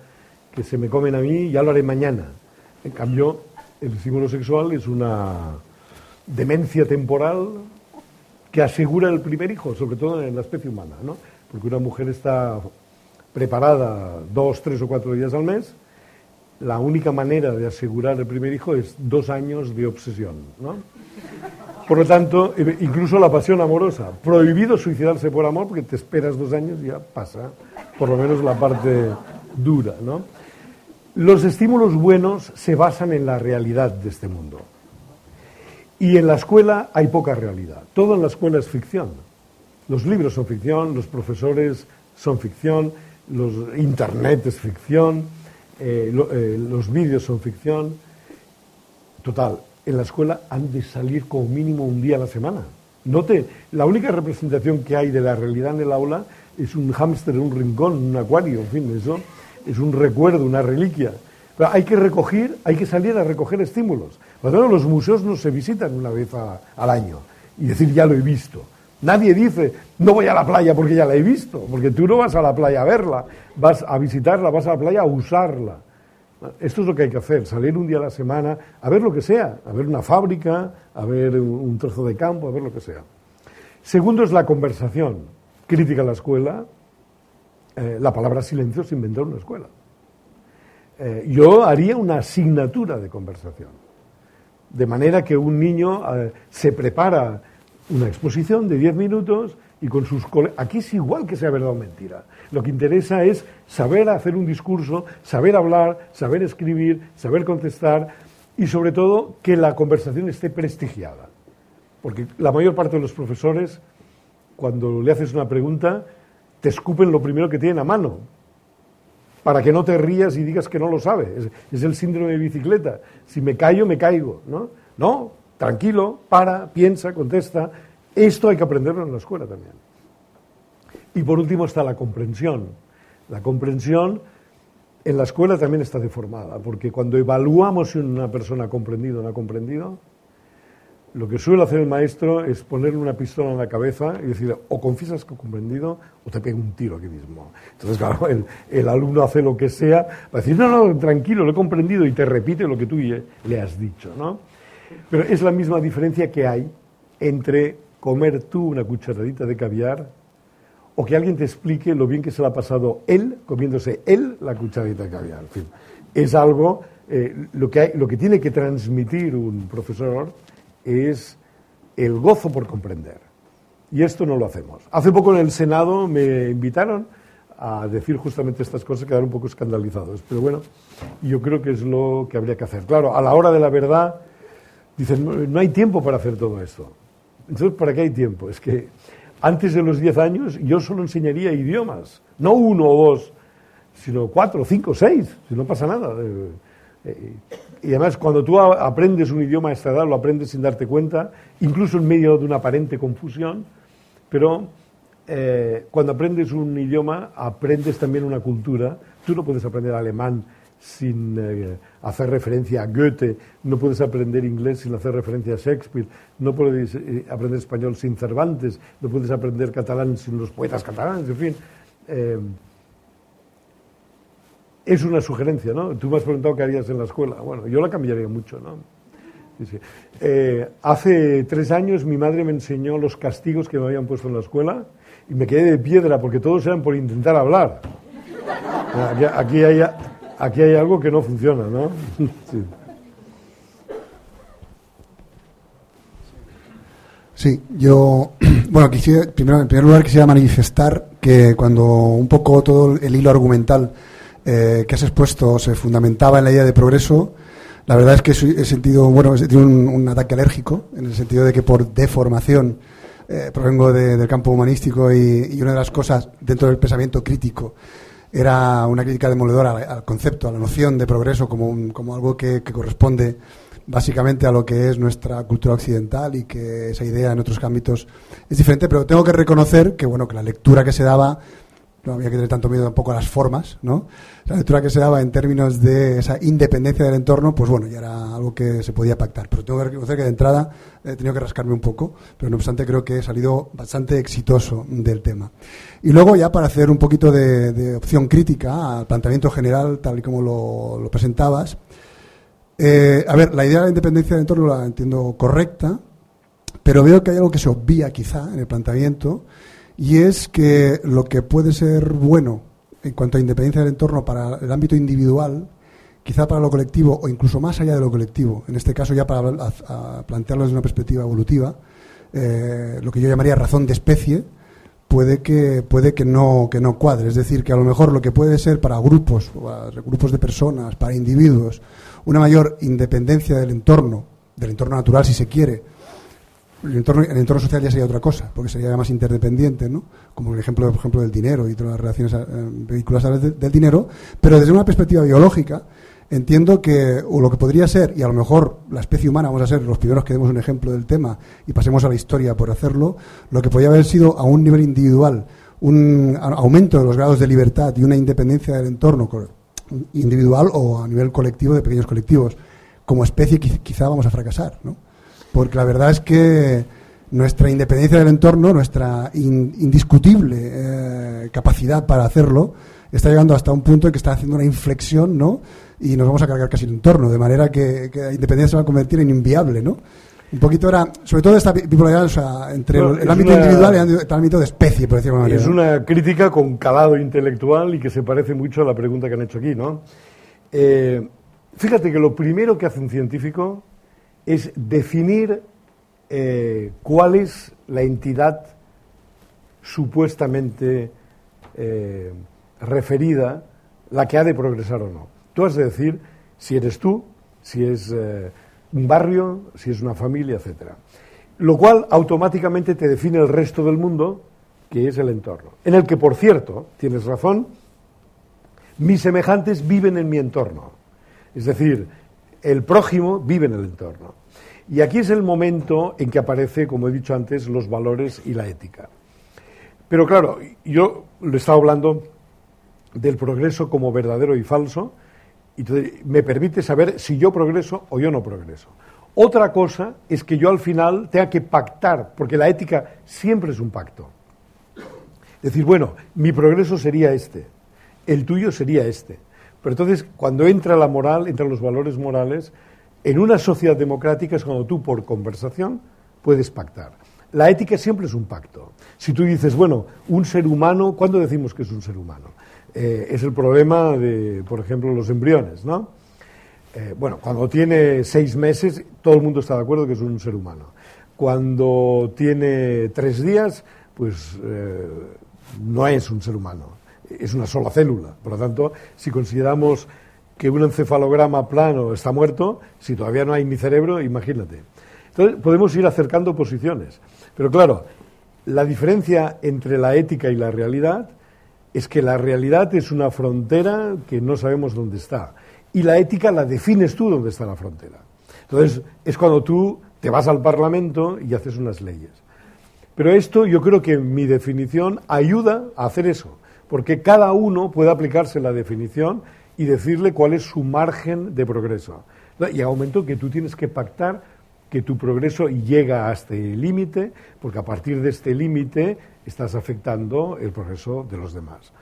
que se me comen a mí, ya lo haré mañana. En cambio, el estímulo sexual es una demencia temporal que asegura el primer hijo, sobre todo en la especie humana, ¿no? Porque una mujer está preparada dos, tres o cuatro días al mes, la única manera de asegurar el primer hijo es dos años de obsesión, ¿no? Por lo tanto, eh, incluso la pasión amorosa. Prohibido suicidarse por amor porque te esperas dos años y ya pasa, por lo menos la parte dura. ¿no? Los estímulos buenos se basan en la realidad de este mundo. Y en la escuela hay poca realidad. Todo en la escuela es ficción. Los libros son ficción, los profesores son ficción, los internet es ficción, eh, eh, los vídeos son ficción. Total, en la escuela han de salir como mínimo un día a la semana. Note, la única representación que hay de la realidad en el aula es un hámster en un rincón, un acuario, en fin, eso es un recuerdo, una reliquia. Pero hay que recoger, hay que salir a recoger estímulos. Por lo los museos no se visitan una vez al año y decir ya lo he visto. Nadie dice no voy a la playa porque ya la he visto, porque tú no vas a la playa a verla, vas a visitarla, vas a la playa a usarla. Esto es lo que hay que hacer, salir un día a la semana a ver lo que sea, a ver una fábrica, a ver un trozo de campo, a ver lo que sea. Segundo es la conversación. Crítica a la escuela. Eh, la palabra silencio se inventó en una escuela. Eh, yo haría una asignatura de conversación. De manera que un niño eh, se prepara una exposición de 10 minutos y con sus Aquí es igual que sea verdad o mentira. Lo que interesa es saber hacer un discurso, saber hablar, saber escribir, saber contestar y sobre todo que la conversación esté prestigiada. Porque la mayor parte de los profesores, cuando le haces una pregunta, te escupen lo primero que tienen a mano, para que no te rías y digas que no lo sabes. Es, el síndrome de bicicleta. Si me callo, me caigo. ¿no? no, tranquilo, para, piensa, contesta. Esto hay que aprenderlo en la escuela también. Y por último está la comprensión. La comprensión en la escuela también está deformada, porque cuando evaluamos si una persona ha comprendido o no ha comprendido, lo que suele hacer el maestro es ponerle una pistola en la cabeza y decir, o confiesas que ha comprendido o te pega un tiro aquí mismo. Entonces, claro, el, alumno hace lo que sea para decir, no, no, tranquilo, lo he comprendido y te repite lo que tú le has dicho, ¿no? Pero es la misma diferencia que hay entre comer tú una cucharadita de caviar o que alguien te explique lo bien que se le ha pasado él comiéndose él la cucharadita de caviar. En fin, es algo Eh, lo, que lo que tiene que transmitir un profesor es el gozo por comprender. Y esto no lo hacemos. Hace poco en el Senado me invitaron a decir justamente estas cosas, quedar un poco escandalizados. Pero bueno, yo creo que es lo que habría que hacer. Claro, a la hora de la verdad, dicen, no, hay tiempo para hacer todo esto. Entonces, ¿para qué hay tiempo? Es que antes de los 10 años yo solo enseñaría idiomas, no uno o dos, sino cuatro, cinco, seis, si no pasa nada. Eh, eh, y además, cuando tú aprendes un idioma a esta edad, lo aprendes sin darte cuenta, incluso en medio de una aparente confusión, pero eh, cuando aprendes un idioma, aprendes también una cultura. Tú no puedes aprender alemán sin eh, hacer referencia a Goethe, no puedes aprender inglés sin hacer referencia a Shakespeare, no puedes eh, aprender español sin Cervantes, no puedes aprender catalán sin los poetas catalanes, en fin. es una sugerencia, ¿no? Tú me has preguntado qué harías en la escuela. Bueno, yo la cambiaría mucho, ¿no? hace tres años mi madre me enseñó los castigos que me habían puesto en la escuela y me quedé de piedra porque todos eran por intentar hablar. Aquí, hay, aquí hay algo que no funciona, ¿no? [laughs] Sí. yo, [clears throat] bueno, quisiera, primero, en primer lugar quisiera manifestar que cuando un poco todo el hilo argumental eh, que has expuesto se fundamentaba en la idea de progreso, la verdad es que he sentido, bueno, he sentido un ataque alérgico, en el sentido de que por deformación eh, provengo del campo humanístico y, una de las cosas dentro del pensamiento crítico era una crítica demoledora al, concepto, a la noción de progreso como, como algo que, corresponde básicamente a lo que es nuestra cultura occidental y que esa idea en otros ámbitos es diferente, pero tengo que reconocer que bueno que la lectura que se daba no había que tener tanto miedo tampoco a las formas, ¿no? La lectura que se daba en términos de esa independencia del entorno, pues bueno, ya era algo que se podía pactar. Pero tengo que reconocer que de entrada he tenido que rascarme un poco, pero no obstante creo que he salido bastante exitoso del tema. Y luego ya para hacer un poquito de, opción crítica al planteamiento general, tal y como lo, presentabas, eh, a ver, la idea de la independencia del entorno la entiendo correcta, pero veo que hay algo que se obvia quizá en el planteamiento, y es que lo que puede ser bueno en cuanto a independencia del entorno para el ámbito individual, quizá para lo colectivo o incluso más allá de lo colectivo, en este caso ya para plantearlo desde una perspectiva evolutiva, eh, lo que yo llamaría razón de especie, puede que puede que no que no cuadre, es decir, que a lo mejor lo que puede ser para grupos, grupos de personas, para individuos, una mayor independencia del entorno, del entorno natural si se quiere, el entorno, el entorno social ya sería otra cosa, porque sería más interdependiente, ¿no? Como el ejemplo, por ejemplo, del dinero y todas las relaciones eh, vehiculares del dinero, pero desde una perspectiva biológica, entiendo que, o lo que podría ser, y a lo mejor la especie humana vamos a ser los primeros que demos un ejemplo del tema y pasemos a la historia por hacerlo, lo que podría haber sido a un nivel individual un aumento de los grados de libertad y una independencia del entorno individual o a nivel colectivo de pequeños colectivos. Como especie quizá vamos a fracasar, ¿no? porque la verdad es que nuestra independencia del entorno, nuestra indiscutible eh, capacidad para hacerlo, está llegando hasta un punto en que está haciendo una inflexión, ¿no? Y nos vamos a cargar casi el entorno, de manera que, la independencia se va a convertir en inviable, ¿no? Un poquito era, sobre todo esta bipolaridad entre el, ámbito individual y el ámbito de especie, por decirlo de manera. Es una crítica con calado intelectual y que se parece mucho a la pregunta que han hecho aquí, ¿no? Eh, fíjate que lo primero que hace un científico es definir eh, cuál es la entidad supuestamente eh, referida, la que ha de progresar o no. Tú has de decir si eres tú, si es eh, un barrio, si es una familia, etc. Lo cual automáticamente te define el resto del mundo, que es el entorno. En el que, por cierto, tienes razón, mis semejantes viven en mi entorno. Es decir, el prójimo vive en el entorno. Y aquí es el momento en que aparece, como he dicho antes, los valores y la ética. Pero claro, yo le estaba hablando del progreso como verdadero y falso, y me permite saber si yo progreso o yo no progreso. Otra cosa es que yo al final tenga que pactar, porque la ética siempre es un pacto. Decir, bueno, mi progreso sería este, el tuyo sería este. Pero entonces, cuando entra la moral, entran los valores morales, en una sociedad democrática es cuando tú, por conversación, puedes pactar. La ética siempre es un pacto. Si tú dices, bueno, un ser humano, ¿cuándo decimos que es un ser humano? Eh, es el problema de, por ejemplo, los embriones, ¿no? Eh, bueno, cuando tiene seis meses, todo el mundo está de acuerdo que es un ser humano. Cuando tiene tres días, pues eh, no es un ser humano, es una sola célula. Por lo tanto, si consideramos que un encefalograma plano está muerto, si todavía no hay ni cerebro, imagínate. Entonces, podemos ir acercando posiciones. Pero claro, la diferencia entre la ética y la realidad es que la realidad es una frontera que no sabemos dónde está. Y la ética la defines tú dónde está la frontera. Entonces, es cuando tú te vas al Parlamento y haces unas leyes. Pero esto yo creo que mi definición ayuda a hacer eso, porque cada uno puede aplicarse la definición y decirle cuál es su margen de progreso. Y a momento que tú tienes que pactar que tu progreso llega a este límite, porque a partir de este límite estás afectando el progreso de los demás.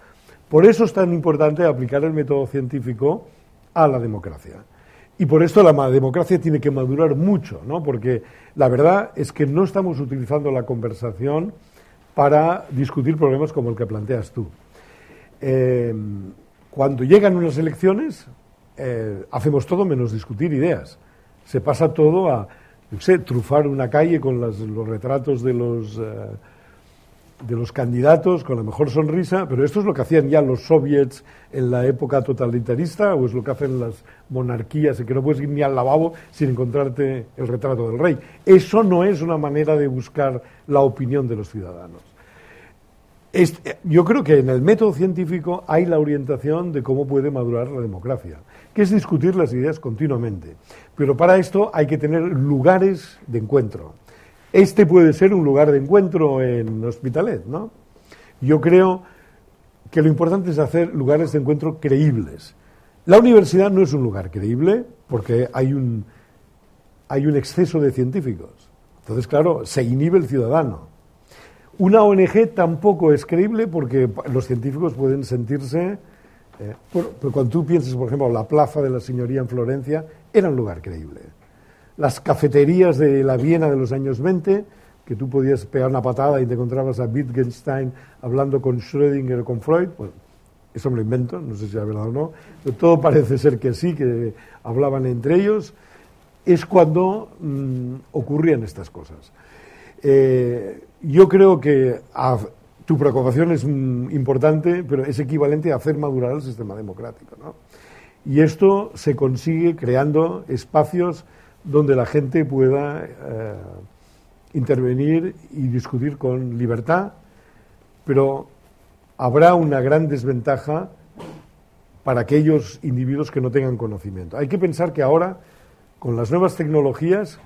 Por eso es tan importante aplicar el método científico a la democracia. Y por esto la democracia tiene que madurar mucho, ¿no? porque la verdad es que no estamos utilizando la conversación para discutir problemas como el que planteas tú. Eh, cuando llegan unas elecciones, eh, hacemos todo menos discutir ideas. Se pasa todo a, no sé, trufar una calle con los retratos de los, eh, de los candidatos, con la mejor sonrisa, pero esto es lo que hacían ya los soviets en la época totalitarista, o es lo que hacen las monarquías, en que no puedes ir ni al lavabo sin encontrarte el retrato del rey. Eso no es una manera de buscar la opinión de los ciudadanos yo creo que en el método científico hay la orientación de cómo puede madurar la democracia, que es discutir las ideas continuamente. Pero para esto hay que tener lugares de encuentro. Este puede ser un lugar de encuentro en Hospitalet, ¿no? Yo creo que lo importante es hacer lugares de encuentro creíbles. La universidad no es un lugar creíble porque hay un, hay un exceso de científicos. Entonces, claro, se inhibe el ciudadano. Una ONG tampoco es creíble porque los científicos pueden sentirse... Eh, cuando tú piensas, por ejemplo, la plaza de la señoría en Florencia, era un lugar creíble. Las cafeterías de la Viena de los años 20, que tú podías pegar una patada y te encontrabas a Wittgenstein hablando con Schrödinger o con Freud, bueno, eso me lo invento, no sé si es verdad o no, pero todo parece ser que sí, que hablaban entre ellos, es cuando mm, ocurrían estas cosas. Eh, yo creo que tu preocupación es importante, pero es equivalente a hacer madurar el sistema democrático. ¿no? Y esto se consigue creando espacios donde la gente pueda eh, intervenir y discutir con libertad, pero habrá una gran desventaja para aquellos individuos que no tengan conocimiento. Hay que pensar que ahora, con las nuevas tecnologías,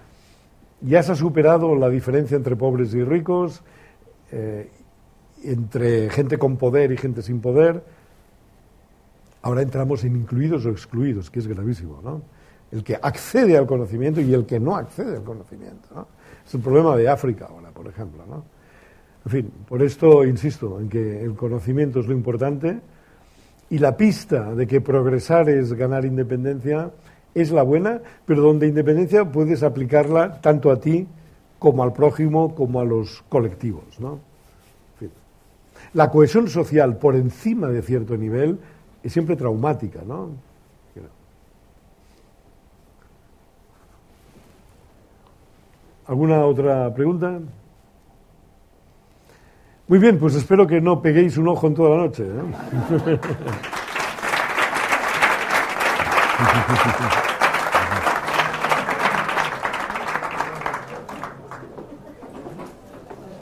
ya se ha superado la diferencia entre pobres y ricos, eh, entre gente con poder y gente sin poder. Ahora entramos en incluidos o excluidos, que es gravísimo, ¿no? El que accede al conocimiento y el que no accede al conocimiento. ¿no? Es el problema de África ahora, por ejemplo, ¿no? En fin, por esto insisto en que el conocimiento es lo importante y la pista de que progresar es ganar independencia es la buena, pero donde independencia puedes aplicarla tanto a ti como al prójimo, como a los colectivos. ¿no? La cohesión social por encima de cierto nivel es siempre traumática. ¿no? ¿Alguna otra pregunta? Muy bien, pues espero que no peguéis un ojo en toda la noche. ¿eh? [laughs]